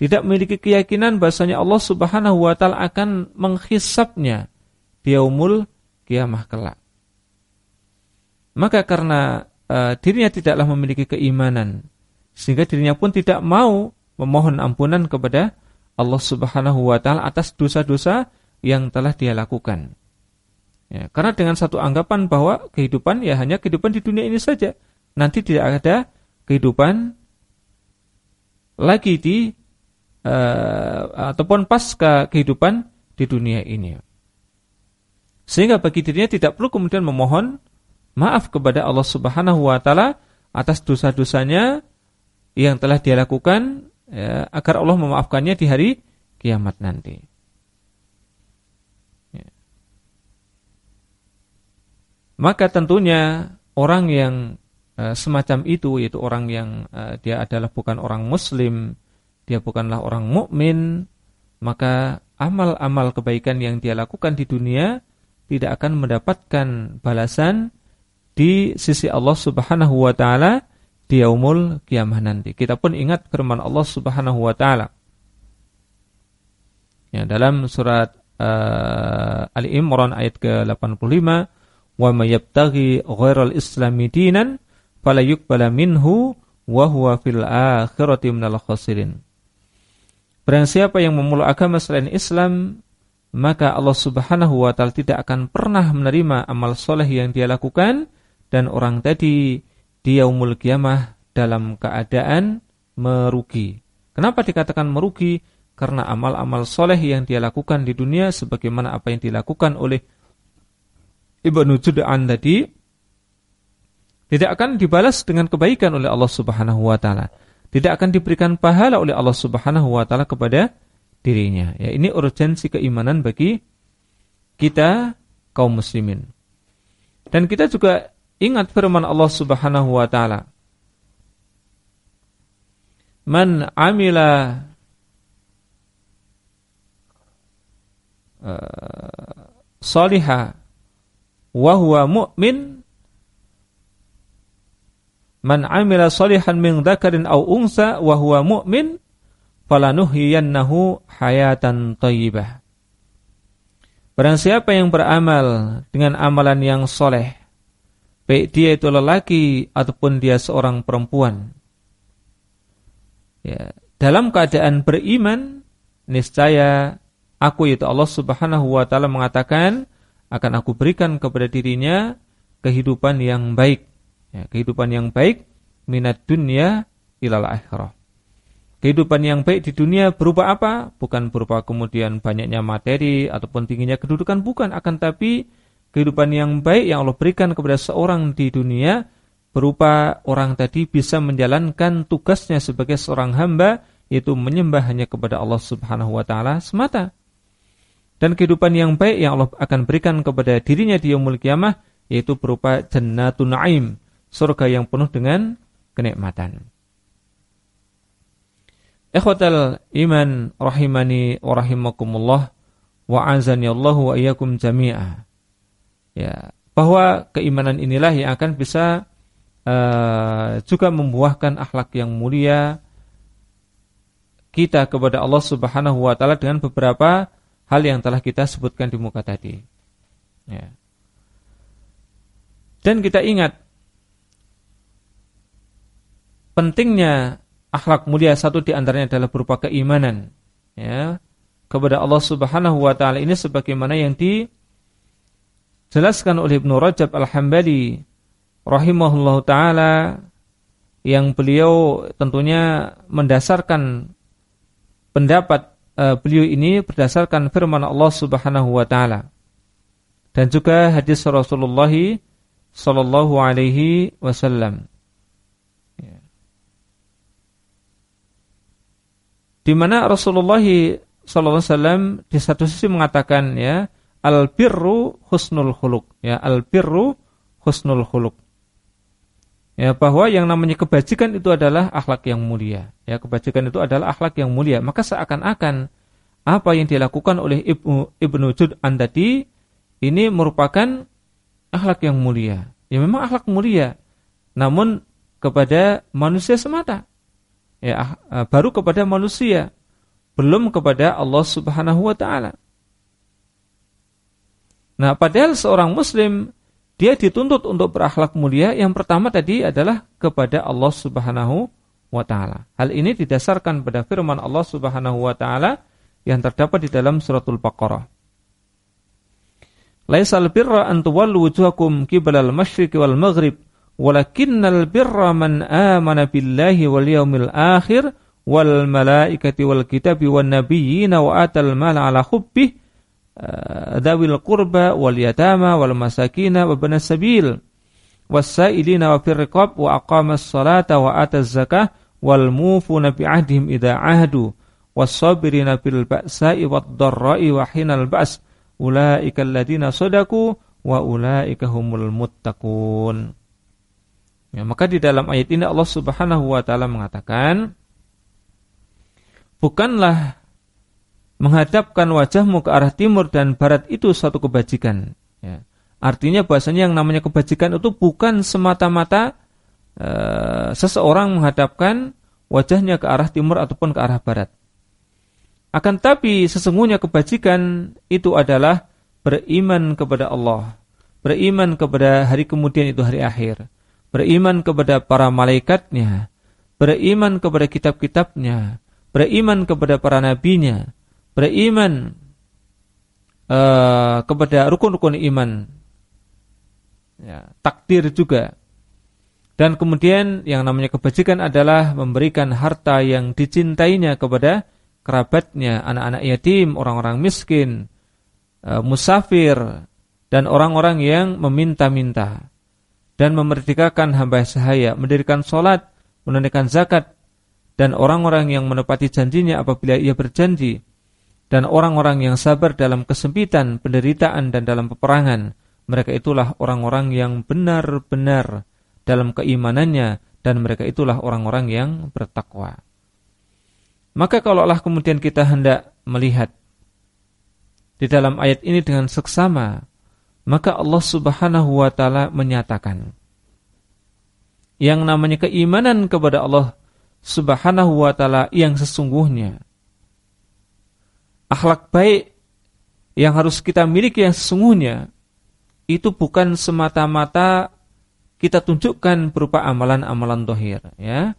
Tidak memiliki keyakinan bahasanya Allah Subhanahu wa taala akan menghisapnya di yaumul kiamah kelak. Maka karena uh, dirinya tidaklah memiliki keimanan sehingga dirinya pun tidak mau memohon ampunan kepada Allah Subhanahu wa taala atas dosa-dosa yang telah dia lakukan. Ya, karena dengan satu anggapan bahwa kehidupan ya hanya kehidupan di dunia ini saja. Nanti tidak ada kehidupan lagi di uh, ataupun pasca kehidupan di dunia ini. Sehingga bagi dirinya tidak perlu kemudian memohon maaf kepada Allah Subhanahu wa taala atas dosa-dosanya yang telah dia lakukan ya, agar Allah memaafkannya di hari kiamat nanti. Maka tentunya orang yang uh, semacam itu yaitu orang yang uh, dia adalah bukan orang muslim, dia bukanlah orang mukmin, maka amal-amal kebaikan yang dia lakukan di dunia tidak akan mendapatkan balasan di sisi Allah Subhanahu wa taala di yaumul kiamah nanti. Kita pun ingat firman Allah Subhanahu wa taala. Ya, dalam surat uh, Ali Imran ayat ke-85, "Wa may yabtaghi ghairal islami dinan fala yuqbala minhu wa huwa fil akhirati minal khasirin." Barang siapa yang memeluk agama selain Islam, maka Allah Subhanahu wa taala tidak akan pernah menerima amal soleh yang dia lakukan dan orang tadi di yaumul kiamah dalam keadaan merugi. Kenapa dikatakan merugi? Karena amal-amal soleh yang dia lakukan di dunia sebagaimana apa yang dilakukan oleh Ibnu Jud'an tadi tidak akan dibalas dengan kebaikan oleh Allah Subhanahu wa taala. Tidak akan diberikan pahala oleh Allah Subhanahu wa taala kepada dirinya. Ya, ini urgensi keimanan bagi kita kaum muslimin. Dan kita juga Ingat firman Allah Subhanahu wa taala. Man amila uh, salihah wa huwa mu'min Man amila salihan min dzakarin aw unsa wa huwa mu'min falanuhyiyannahu hayatan thayyibah. Barang siapa yang beramal dengan amalan yang soleh baik dia itu lelaki ataupun dia seorang perempuan. Ya, dalam keadaan beriman, niscaya aku yaitu Allah Subhanahu wa taala mengatakan akan aku berikan kepada dirinya kehidupan yang baik. Ya, kehidupan yang baik minat dunia ilal akhirah. Kehidupan yang baik di dunia berupa apa? Bukan berupa kemudian banyaknya materi ataupun tingginya kedudukan, bukan. Akan tapi kehidupan yang baik yang Allah berikan kepada seorang di dunia berupa orang tadi bisa menjalankan tugasnya sebagai seorang hamba yaitu menyembah hanya kepada Allah Subhanahu wa taala semata. Dan kehidupan yang baik yang Allah akan berikan kepada dirinya di yaumul kiamah yaitu berupa jannatun naim, surga yang penuh dengan kenikmatan. Ikhwatal iman rahimani wa rahimakumullah wa azani Allah wa iyyakum jami'ah ya bahwa keimanan inilah yang akan bisa uh, juga membuahkan akhlak yang mulia kita kepada Allah Subhanahu wa taala dengan beberapa hal yang telah kita sebutkan di muka tadi. Ya. Dan kita ingat pentingnya akhlak mulia satu di antaranya adalah berupa keimanan ya kepada Allah Subhanahu wa taala ini sebagaimana yang di Jelaskan oleh Ibnu Rajab Al-Hambali rahimahullahu taala yang beliau tentunya mendasarkan pendapat uh, beliau ini berdasarkan firman Allah Subhanahu wa taala dan juga hadis Rasulullah sallallahu alaihi wasallam. Di mana Rasulullah sallallahu alaihi wasallam di satu sisi mengatakan ya al birru husnul khuluq. Ya al birru husnul khuluq. Ya bahwa yang namanya kebajikan itu adalah akhlak yang mulia. Ya kebajikan itu adalah akhlak yang mulia. Maka seakan-akan apa yang dilakukan oleh Ibnu Ibnu Jud'an tadi ini merupakan akhlak yang mulia. Ya memang akhlak mulia. Namun kepada manusia semata. Ya ah, baru kepada manusia. Belum kepada Allah Subhanahu wa taala Nah, padahal seorang muslim dia dituntut untuk berakhlak mulia yang pertama tadi adalah kepada Allah Subhanahu wa taala. Hal ini didasarkan pada firman Allah Subhanahu wa taala yang terdapat di dalam suratul Baqarah. Laisal birra an tuwallu wujuhakum qibalal masyriqi wal maghrib, walakinnal birra man amana billahi wal yawmil akhir wal malaikati wal kitabi wan nabiyyin wa atal mala ala hubbihi dawil qurba wal yatama wal masakina wa banas sabil. Wasailina wa fir wa aqamas salata wa ataz zakah wal mufuna bi ahdihim idza ahdu was-sabirina bil ba'sa'i wad dharra'i wa hinal ba's ulaika alladziina sadaqu wa ulaika humul muttaqun. Ya, maka di dalam ayat ini Allah Subhanahu wa taala mengatakan bukanlah menghadapkan wajahmu ke arah timur dan barat itu suatu kebajikan. Ya. Artinya bahasanya yang namanya kebajikan itu bukan semata-mata uh, seseorang menghadapkan wajahnya ke arah timur ataupun ke arah barat. Akan tapi sesungguhnya kebajikan itu adalah beriman kepada Allah, beriman kepada hari kemudian itu hari akhir, beriman kepada para malaikatnya, beriman kepada kitab-kitabnya, beriman kepada para nabinya, beriman uh, kepada rukun-rukun iman, ya, takdir juga. Dan kemudian yang namanya kebajikan adalah memberikan harta yang dicintainya kepada kerabatnya, anak-anak yatim, orang-orang miskin, e, musafir, dan orang-orang yang meminta-minta. Dan memerdekakan hamba sahaya, mendirikan sholat, menunaikan zakat, dan orang-orang yang menepati janjinya apabila ia berjanji, dan orang-orang yang sabar dalam kesempitan, penderitaan, dan dalam peperangan. Mereka itulah orang-orang yang benar-benar dalam keimanannya, dan mereka itulah orang-orang yang bertakwa. Maka kalaulah kemudian kita hendak melihat di dalam ayat ini dengan seksama, maka Allah Subhanahu wa taala menyatakan yang namanya keimanan kepada Allah Subhanahu wa taala yang sesungguhnya akhlak baik yang harus kita miliki yang sesungguhnya itu bukan semata-mata kita tunjukkan berupa amalan-amalan dohir ya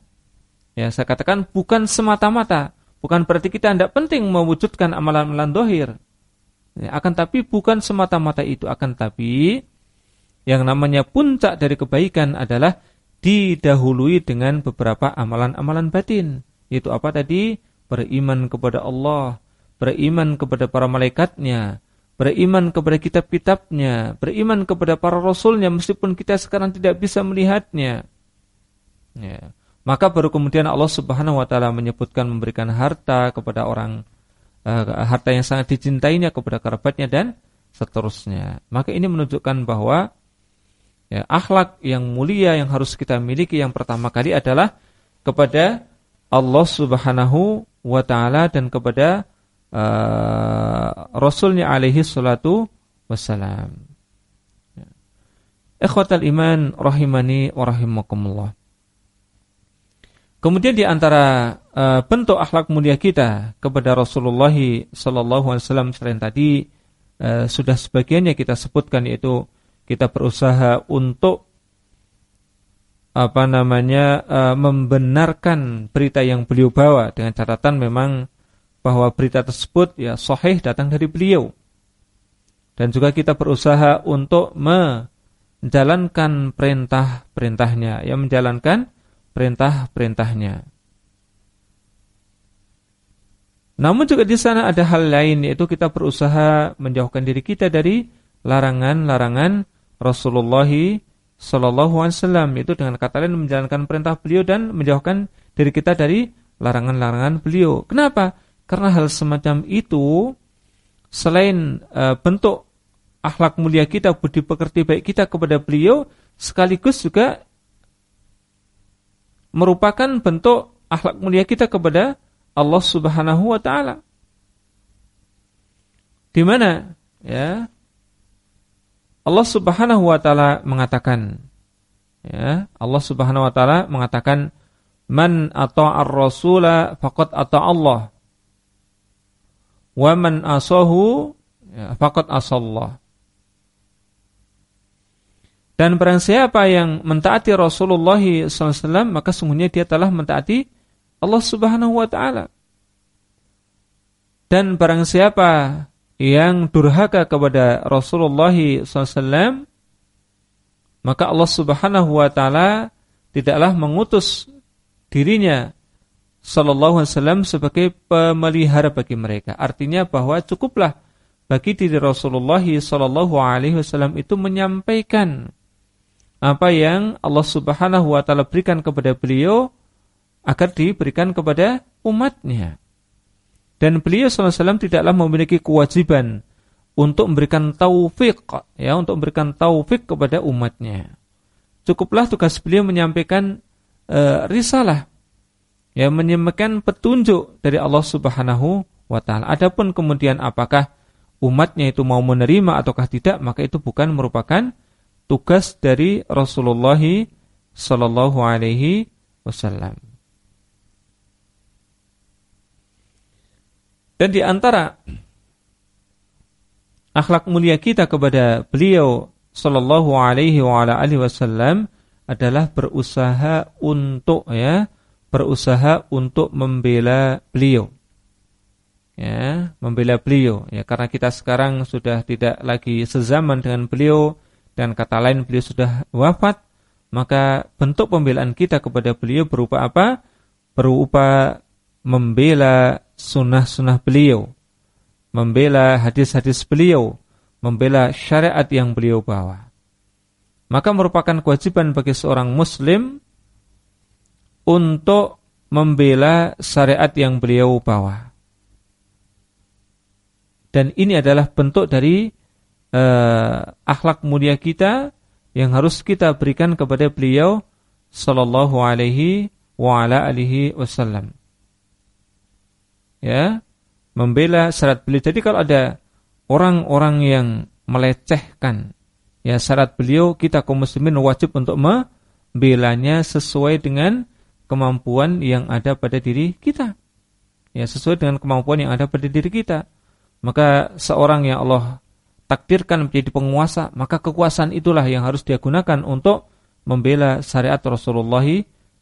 Ya, saya katakan bukan semata-mata, bukan berarti kita tidak penting mewujudkan amalan-amalan dohir. Ya, akan tapi bukan semata-mata itu, akan tapi yang namanya puncak dari kebaikan adalah didahului dengan beberapa amalan-amalan batin. Yaitu apa tadi? Beriman kepada Allah, beriman kepada para malaikatnya, beriman kepada kitab-kitabnya, beriman kepada para rasulnya meskipun kita sekarang tidak bisa melihatnya. Ya. Maka baru kemudian Allah Subhanahu wa taala menyebutkan memberikan harta kepada orang uh, harta yang sangat dicintainya kepada kerabatnya dan seterusnya. Maka ini menunjukkan bahwa ya, akhlak yang mulia yang harus kita miliki yang pertama kali adalah kepada Allah Subhanahu wa taala dan kepada uh, Rasulnya alaihi salatu wassalam. Ya. Ikhwatal iman rahimani wa rahimakumullah. Kemudian di antara uh, bentuk akhlak mulia kita kepada Rasulullah sallallahu alaihi wasallam selain tadi uh, sudah sebagiannya kita sebutkan yaitu kita berusaha untuk apa namanya uh, membenarkan berita yang beliau bawa dengan catatan memang bahwa berita tersebut ya sahih datang dari beliau. Dan juga kita berusaha untuk menjalankan perintah-perintahnya, ya menjalankan perintah-perintahnya. Namun juga di sana ada hal lain yaitu kita berusaha menjauhkan diri kita dari larangan-larangan Rasulullah Sallallahu Alaihi Wasallam itu dengan kata lain menjalankan perintah beliau dan menjauhkan diri kita dari larangan-larangan beliau. Kenapa? Karena hal semacam itu selain uh, bentuk akhlak mulia kita, budi pekerti baik kita kepada beliau, sekaligus juga merupakan bentuk akhlak mulia kita kepada Allah Subhanahu wa taala. Di mana ya Allah Subhanahu wa taala mengatakan ya Allah Subhanahu wa taala mengatakan man ata'ar rasula faqad ata Allah wa man asahu ya, faqad asallah dan barang siapa yang mentaati Rasulullah SAW maka sungguhnya dia telah mentaati Allah Subhanahu Wa Taala. Dan barang siapa yang durhaka kepada Rasulullah SAW maka Allah Subhanahu Wa Taala tidaklah mengutus dirinya Sallallahu Alaihi Wasallam sebagai pemelihara bagi mereka. Artinya bahwa cukuplah bagi diri Rasulullah Sallallahu Alaihi Wasallam itu menyampaikan apa yang Allah Subhanahu wa taala berikan kepada beliau agar diberikan kepada umatnya. Dan beliau SAW tidaklah memiliki kewajiban untuk memberikan taufik ya, untuk memberikan taufik kepada umatnya. Cukuplah tugas beliau menyampaikan uh, risalah ya menyampaikan petunjuk dari Allah Subhanahu wa taala. Adapun kemudian apakah umatnya itu mau menerima ataukah tidak, maka itu bukan merupakan tugas dari Rasulullah sallallahu alaihi wasallam. Dan di antara akhlak mulia kita kepada beliau sallallahu alaihi wasallam adalah berusaha untuk ya, berusaha untuk membela beliau. Ya, membela beliau ya karena kita sekarang sudah tidak lagi sezaman dengan beliau dan kata lain beliau sudah wafat, maka bentuk pembelaan kita kepada beliau berupa apa? Berupa membela sunnah-sunnah beliau, membela hadis-hadis beliau, membela syariat yang beliau bawa. Maka merupakan kewajiban bagi seorang muslim untuk membela syariat yang beliau bawa. Dan ini adalah bentuk dari uh, akhlak mulia kita yang harus kita berikan kepada beliau sallallahu alaihi wa ala alihi wasallam ya membela syarat beliau. Jadi kalau ada orang-orang yang melecehkan ya syarat beliau, kita kaum muslimin wajib untuk membelanya sesuai dengan kemampuan yang ada pada diri kita. Ya, sesuai dengan kemampuan yang ada pada diri kita. Maka seorang yang Allah takdirkan menjadi penguasa, maka kekuasaan itulah yang harus dia gunakan untuk membela syariat Rasulullah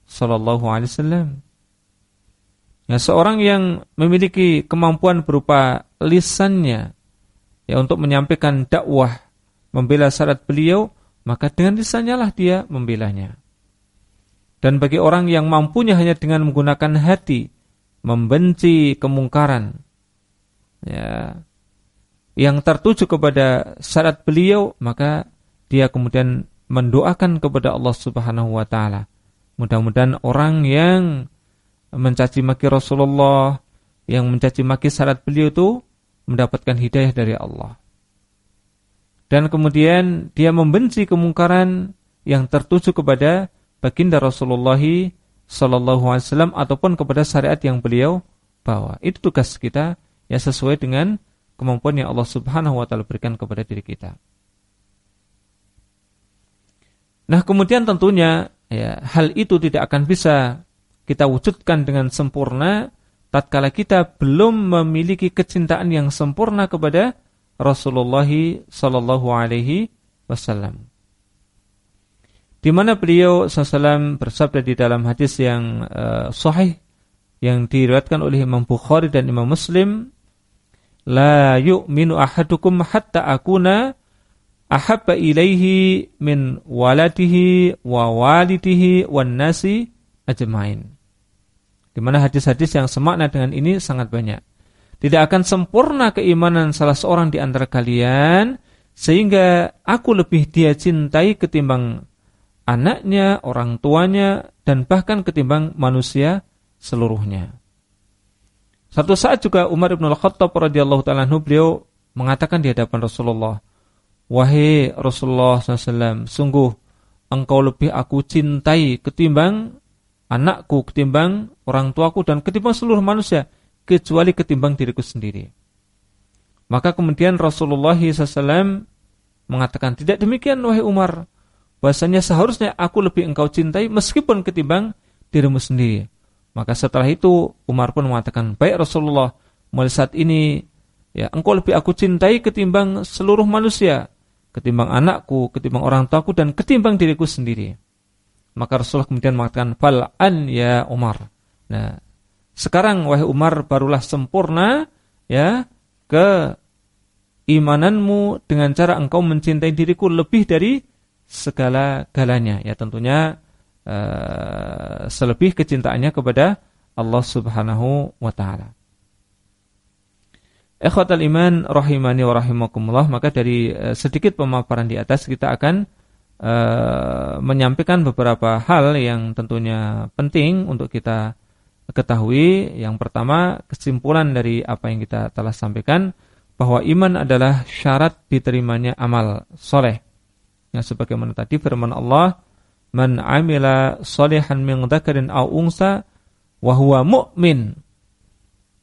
sallallahu alaihi wasallam. Ya, seorang yang memiliki kemampuan berupa lisannya ya untuk menyampaikan dakwah, membela syarat beliau, maka dengan lisannya lah dia membelanya. Dan bagi orang yang mampunya hanya dengan menggunakan hati, membenci kemungkaran, ya, yang tertuju kepada syarat beliau, maka dia kemudian mendoakan kepada Allah Subhanahu wa taala. Mudah-mudahan orang yang mencaci maki Rasulullah, yang mencaci maki syarat beliau itu mendapatkan hidayah dari Allah. Dan kemudian dia membenci kemungkaran yang tertuju kepada baginda Rasulullah sallallahu alaihi wasallam ataupun kepada syariat yang beliau bawa. Itu tugas kita yang sesuai dengan kemampuan yang Allah Subhanahu wa taala berikan kepada diri kita. Nah, kemudian tentunya ya, hal itu tidak akan bisa kita wujudkan dengan sempurna tatkala kita belum memiliki kecintaan yang sempurna kepada Rasulullah sallallahu alaihi wasallam. Di mana beliau sallallahu bersabda di dalam hadis yang uh, sahih yang diriwayatkan oleh Imam Bukhari dan Imam Muslim, la yu'minu ahadukum hatta akuna ahabba ilaihi min waladihi wa walidihi wan nasi ajmain. Di mana hadis-hadis yang semakna dengan ini sangat banyak. Tidak akan sempurna keimanan salah seorang di antara kalian sehingga aku lebih dia cintai ketimbang anaknya, orang tuanya dan bahkan ketimbang manusia seluruhnya. Satu saat juga Umar bin Al-Khattab radhiyallahu taala beliau mengatakan di hadapan Rasulullah, "Wahai Rasulullah SAW, sungguh engkau lebih aku cintai ketimbang anakku ketimbang orang tuaku dan ketimbang seluruh manusia kecuali ketimbang diriku sendiri. Maka kemudian Rasulullah SAW mengatakan tidak demikian wahai Umar. Bahasanya seharusnya aku lebih engkau cintai meskipun ketimbang dirimu sendiri. Maka setelah itu Umar pun mengatakan baik Rasulullah mulai saat ini ya engkau lebih aku cintai ketimbang seluruh manusia, ketimbang anakku, ketimbang orang tuaku dan ketimbang diriku sendiri. Maka Rasulullah kemudian mengatakan fal'an ya Umar. Nah, sekarang wahai Umar barulah sempurna ya ke imananmu dengan cara engkau mencintai diriku lebih dari segala galanya. Ya tentunya uh, selebih kecintaannya kepada Allah Subhanahu wa taala. Ikhwatal iman rahimani wa rahimakumullah, maka dari uh, sedikit pemaparan di atas kita akan Eh, menyampaikan beberapa hal yang tentunya penting untuk kita ketahui. Yang pertama, kesimpulan dari apa yang kita telah sampaikan bahwa iman adalah syarat diterimanya amal soleh. Yang sebagaimana tadi firman Allah, "Man amila solehan min dzakarin aw unsa wa huwa mu'min."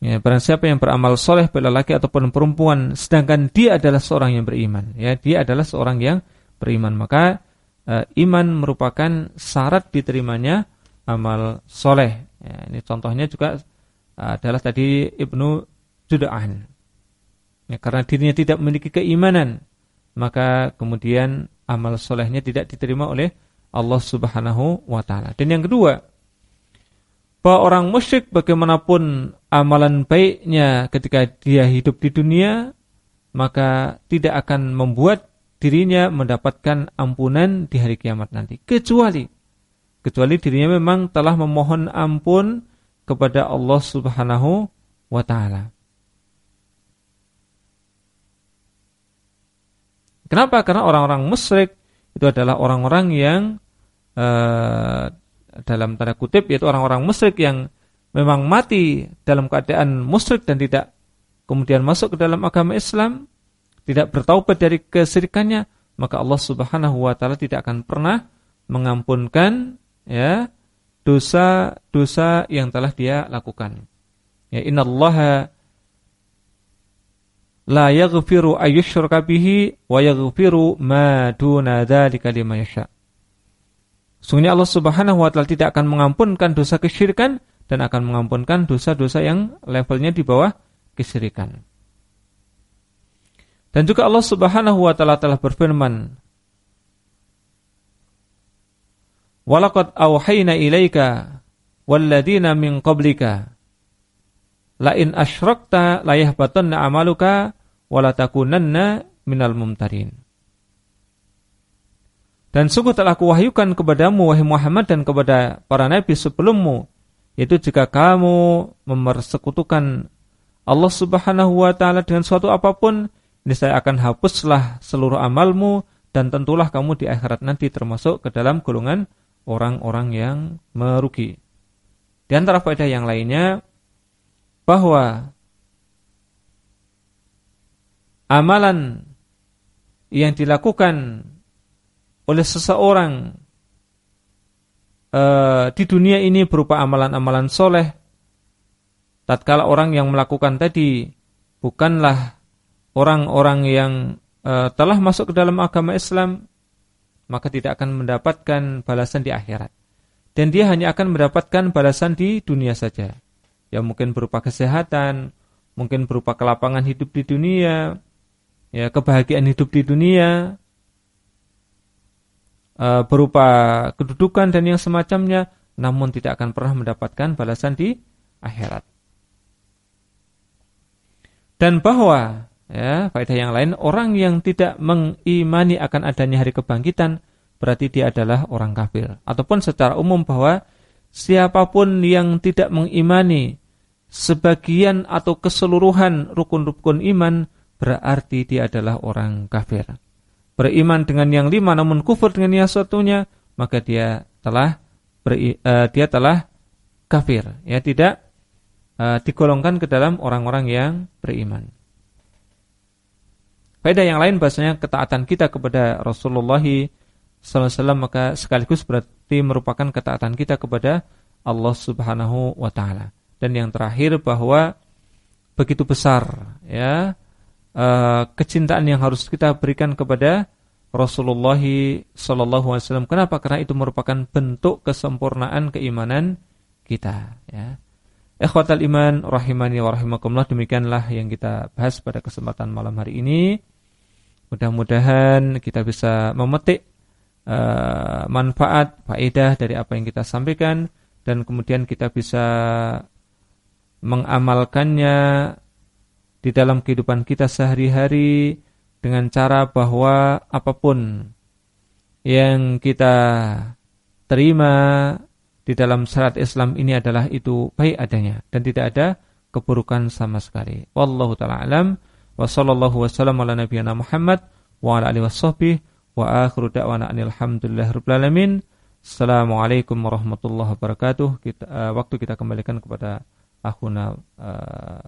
Ya, barang siapa yang beramal soleh pada laki ataupun perempuan, sedangkan dia adalah seorang yang beriman, ya dia adalah seorang yang beriman, maka uh, iman merupakan syarat diterimanya amal soleh. Ya, ini contohnya juga uh, adalah tadi ibnu Judaan. Ya, karena dirinya tidak memiliki keimanan, maka kemudian amal solehnya tidak diterima oleh Allah Subhanahu wa taala. Dan yang kedua, bahwa orang musyrik bagaimanapun amalan baiknya ketika dia hidup di dunia maka tidak akan membuat dirinya mendapatkan ampunan di hari kiamat nanti kecuali kecuali dirinya memang telah memohon ampun kepada Allah Subhanahu wa taala. Kenapa? Karena orang-orang musyrik itu adalah orang-orang yang uh, dalam tanda kutip yaitu orang-orang musyrik yang memang mati dalam keadaan musyrik dan tidak kemudian masuk ke dalam agama Islam, tidak bertaubat dari kesyirikannya, maka Allah Subhanahu wa taala tidak akan pernah mengampunkan ya dosa-dosa yang telah dia lakukan. Ya innallaha la yaghfiru ayyushraka bihi wa yaghfiru ma duna dzalika liman yasha. Sungguhnya Allah Subhanahu wa taala tidak akan mengampunkan dosa kesyirikan dan akan mengampunkan dosa-dosa yang levelnya di bawah kesyirikan. Dan juga Allah Subhanahu wa taala telah berfirman, "Walaqad auhayna ilaika walladzina min qablika la in asyrakta la yahbatanna amaluka wa la takunanna minal mumtarin." Dan sungguh telah kuwahyukan kepadamu wahai Muhammad dan kepada para nabi sebelummu yaitu jika kamu memersekutukan Allah Subhanahu wa taala dengan suatu apa pun saya akan hapuslah seluruh amalmu dan tentulah kamu di akhirat nanti termasuk ke dalam golongan orang-orang yang merugi. Di antara faedah yang lainnya bahwa amalan yang dilakukan oleh seseorang uh, di dunia ini berupa amalan-amalan soleh, tatkala orang yang melakukan tadi bukanlah orang-orang yang uh, telah masuk ke dalam agama Islam, maka tidak akan mendapatkan balasan di akhirat. Dan dia hanya akan mendapatkan balasan di dunia saja. Ya mungkin berupa kesehatan, mungkin berupa kelapangan hidup di dunia, ya kebahagiaan hidup di dunia, E, berupa kedudukan dan yang semacamnya namun tidak akan pernah mendapatkan balasan di akhirat. Dan bahwa ya, faedah yang lain orang yang tidak mengimani akan adanya hari kebangkitan berarti dia adalah orang kafir ataupun secara umum bahwa siapa pun yang tidak mengimani sebagian atau keseluruhan rukun-rukun iman berarti dia adalah orang kafir beriman dengan yang lima namun kufur dengan yang satunya, maka dia telah beri, uh, dia telah kafir, ya tidak uh, digolongkan ke dalam orang-orang yang beriman. Faedah yang lain bahasanya ketaatan kita kepada Rasulullah SAW maka sekaligus berarti merupakan ketaatan kita kepada Allah Subhanahu wa taala. Dan yang terakhir bahwa begitu besar ya uh, kecintaan yang harus kita berikan kepada Rasulullah Sallallahu Alaihi Wasallam. Kenapa? Karena itu merupakan bentuk kesempurnaan keimanan kita. Ya. Ikhwatal iman rahimani wa rahimakumullah demikianlah yang kita bahas pada kesempatan malam hari ini. Mudah-mudahan kita bisa memetik uh, manfaat, faedah dari apa yang kita sampaikan dan kemudian kita bisa mengamalkannya di dalam kehidupan kita sehari-hari dengan cara bahwa apa pun yang kita terima di dalam syarat Islam ini adalah itu baik adanya dan tidak ada keburukan sama sekali. Wallahu taala alam wa sallallahu wasallam ala nabiyyina Muhammad wa ala alihi washabbihi wa akhiru da'wana alhamdulillahirabbil alamin. Assalamualaikum warahmatullahi wabarakatuh. Kita, uh, waktu kita kembalikan kepada akhuna uh,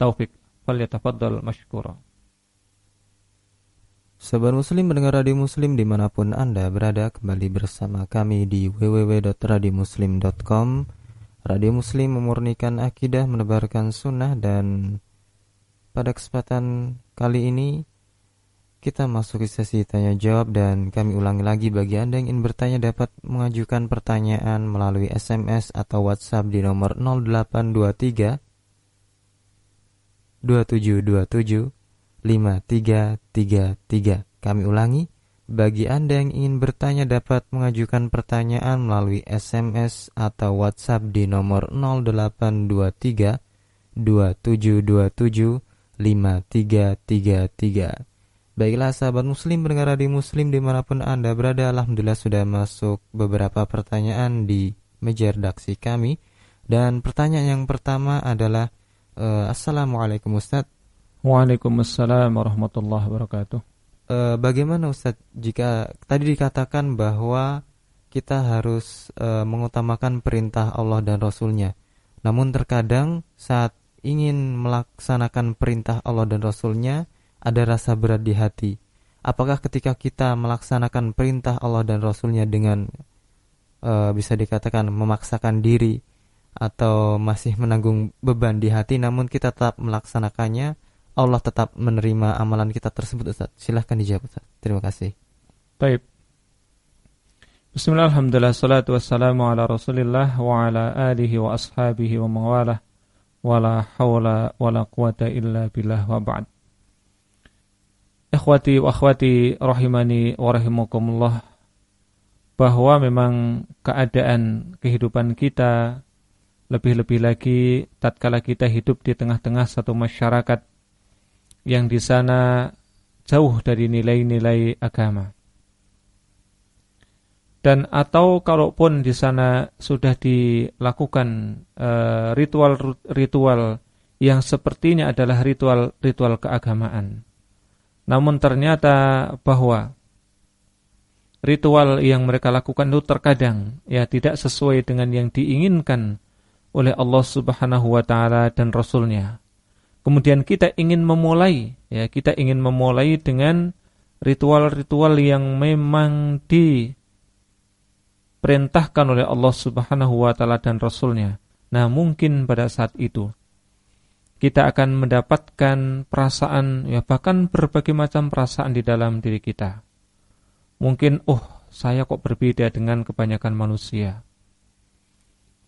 taufik. Falyatafaddal mashkura. Sahabat muslim mendengar radio muslim di mana pun anda berada kembali bersama kami di www.radiomuslim.com Radio Muslim memurnikan akidah, menebarkan sunnah dan pada kesempatan kali ini kita masuk ke sesi tanya jawab dan kami ulangi lagi bagi Anda yang ingin bertanya dapat mengajukan pertanyaan melalui SMS atau WhatsApp di nomor 0823 2727 5333. Kami ulangi bagi Anda yang ingin bertanya dapat mengajukan pertanyaan melalui SMS atau WhatsApp di nomor 0823 2727 5333. Baiklah sahabat muslim pendengar di muslim di mana pun Anda berada Alhamdulillah sudah masuk beberapa pertanyaan di meja redaksi kami. Dan pertanyaan yang pertama adalah uh, Assalamualaikum Ustadz Waalaikumsalam warahmatullahi wabarakatuh. E, bagaimana Ustadz jika tadi dikatakan bahwa kita harus e, mengutamakan perintah Allah dan Rasulnya. Namun terkadang saat ingin melaksanakan perintah Allah dan Rasulnya ada rasa berat di hati. Apakah ketika kita melaksanakan perintah Allah dan Rasulnya dengan e, bisa dikatakan memaksakan diri atau masih menanggung beban di hati namun kita tetap melaksanakannya Allah tetap menerima amalan kita tersebut Ustaz? Silahkan dijawab Ustaz. Terima kasih. Baik. Bismillah, alhamdulillah, ala rasulillah wa ala alihi wa ashabihi wa mawalah wa la hawla wa quwata wa ba'd Ikhwati wa akhwati rahimani wa rahimakumullah bahwa memang keadaan kehidupan kita lebih-lebih lagi tatkala kita hidup di tengah-tengah satu masyarakat yang di sana jauh dari nilai-nilai agama. Dan atau kalaupun di sana sudah dilakukan eh, ritual-ritual uh, yang sepertinya adalah ritual-ritual keagamaan. Namun ternyata bahwa ritual yang mereka lakukan itu terkadang ya tidak sesuai dengan yang diinginkan oleh Allah Subhanahu wa taala dan rasulnya kemudian kita ingin memulai ya kita ingin memulai dengan ritual-ritual yang memang diperintahkan oleh Allah Subhanahu wa taala dan rasulnya. Nah, mungkin pada saat itu kita akan mendapatkan perasaan ya bahkan berbagai macam perasaan di dalam diri kita. Mungkin oh, saya kok berbeda dengan kebanyakan manusia.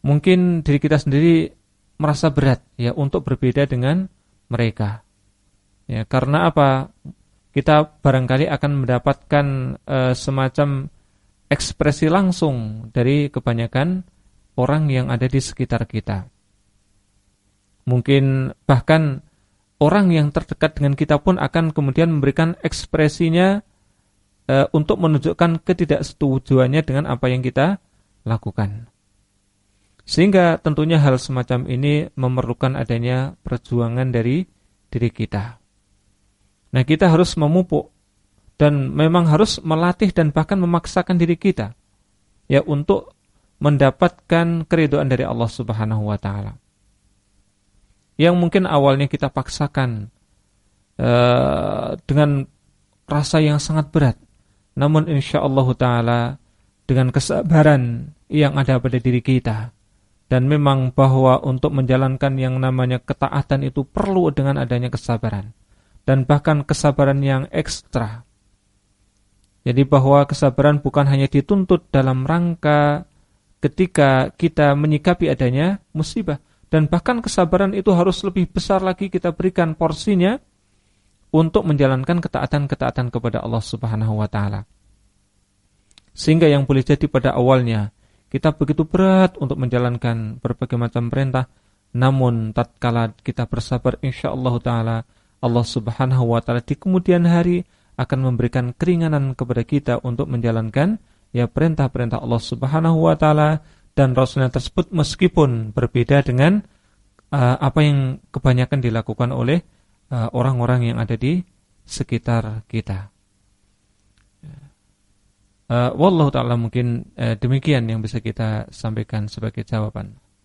Mungkin diri kita sendiri merasa berat ya untuk berbeda dengan mereka. Ya, karena apa? Kita barangkali akan mendapatkan e, semacam ekspresi langsung dari kebanyakan orang yang ada di sekitar kita. Mungkin bahkan orang yang terdekat dengan kita pun akan kemudian memberikan ekspresinya e, untuk menunjukkan ketidaksetujuannya dengan apa yang kita lakukan. Sehingga tentunya hal semacam ini memerlukan adanya perjuangan dari diri kita. Nah, kita harus memupuk dan memang harus melatih dan bahkan memaksakan diri kita ya untuk mendapatkan keridoan dari Allah Subhanahu wa taala. Yang mungkin awalnya kita paksakan uh, dengan rasa yang sangat berat. Namun insya Allah taala dengan kesabaran yang ada pada diri kita dan memang bahwa untuk menjalankan yang namanya ketaatan itu perlu dengan adanya kesabaran. Dan bahkan kesabaran yang ekstra. Jadi bahwa kesabaran bukan hanya dituntut dalam rangka ketika kita menyikapi adanya musibah. Dan bahkan kesabaran itu harus lebih besar lagi kita berikan porsinya untuk menjalankan ketaatan-ketaatan kepada Allah Subhanahu wa taala. Sehingga yang boleh jadi pada awalnya kita begitu berat untuk menjalankan berbagai macam perintah, namun tatkala kita bersabar insyaallah taala Allah Subhanahu wa taala di kemudian hari akan memberikan keringanan kepada kita untuk menjalankan ya perintah-perintah Allah Subhanahu wa taala dan rasulnya tersebut meskipun berbeda dengan uh, apa yang kebanyakan dilakukan oleh uh, orang-orang uh, yang ada di sekitar kita. Uh, Wallahu ta'ala mungkin uh, demikian yang bisa kita sampaikan sebagai jawaban.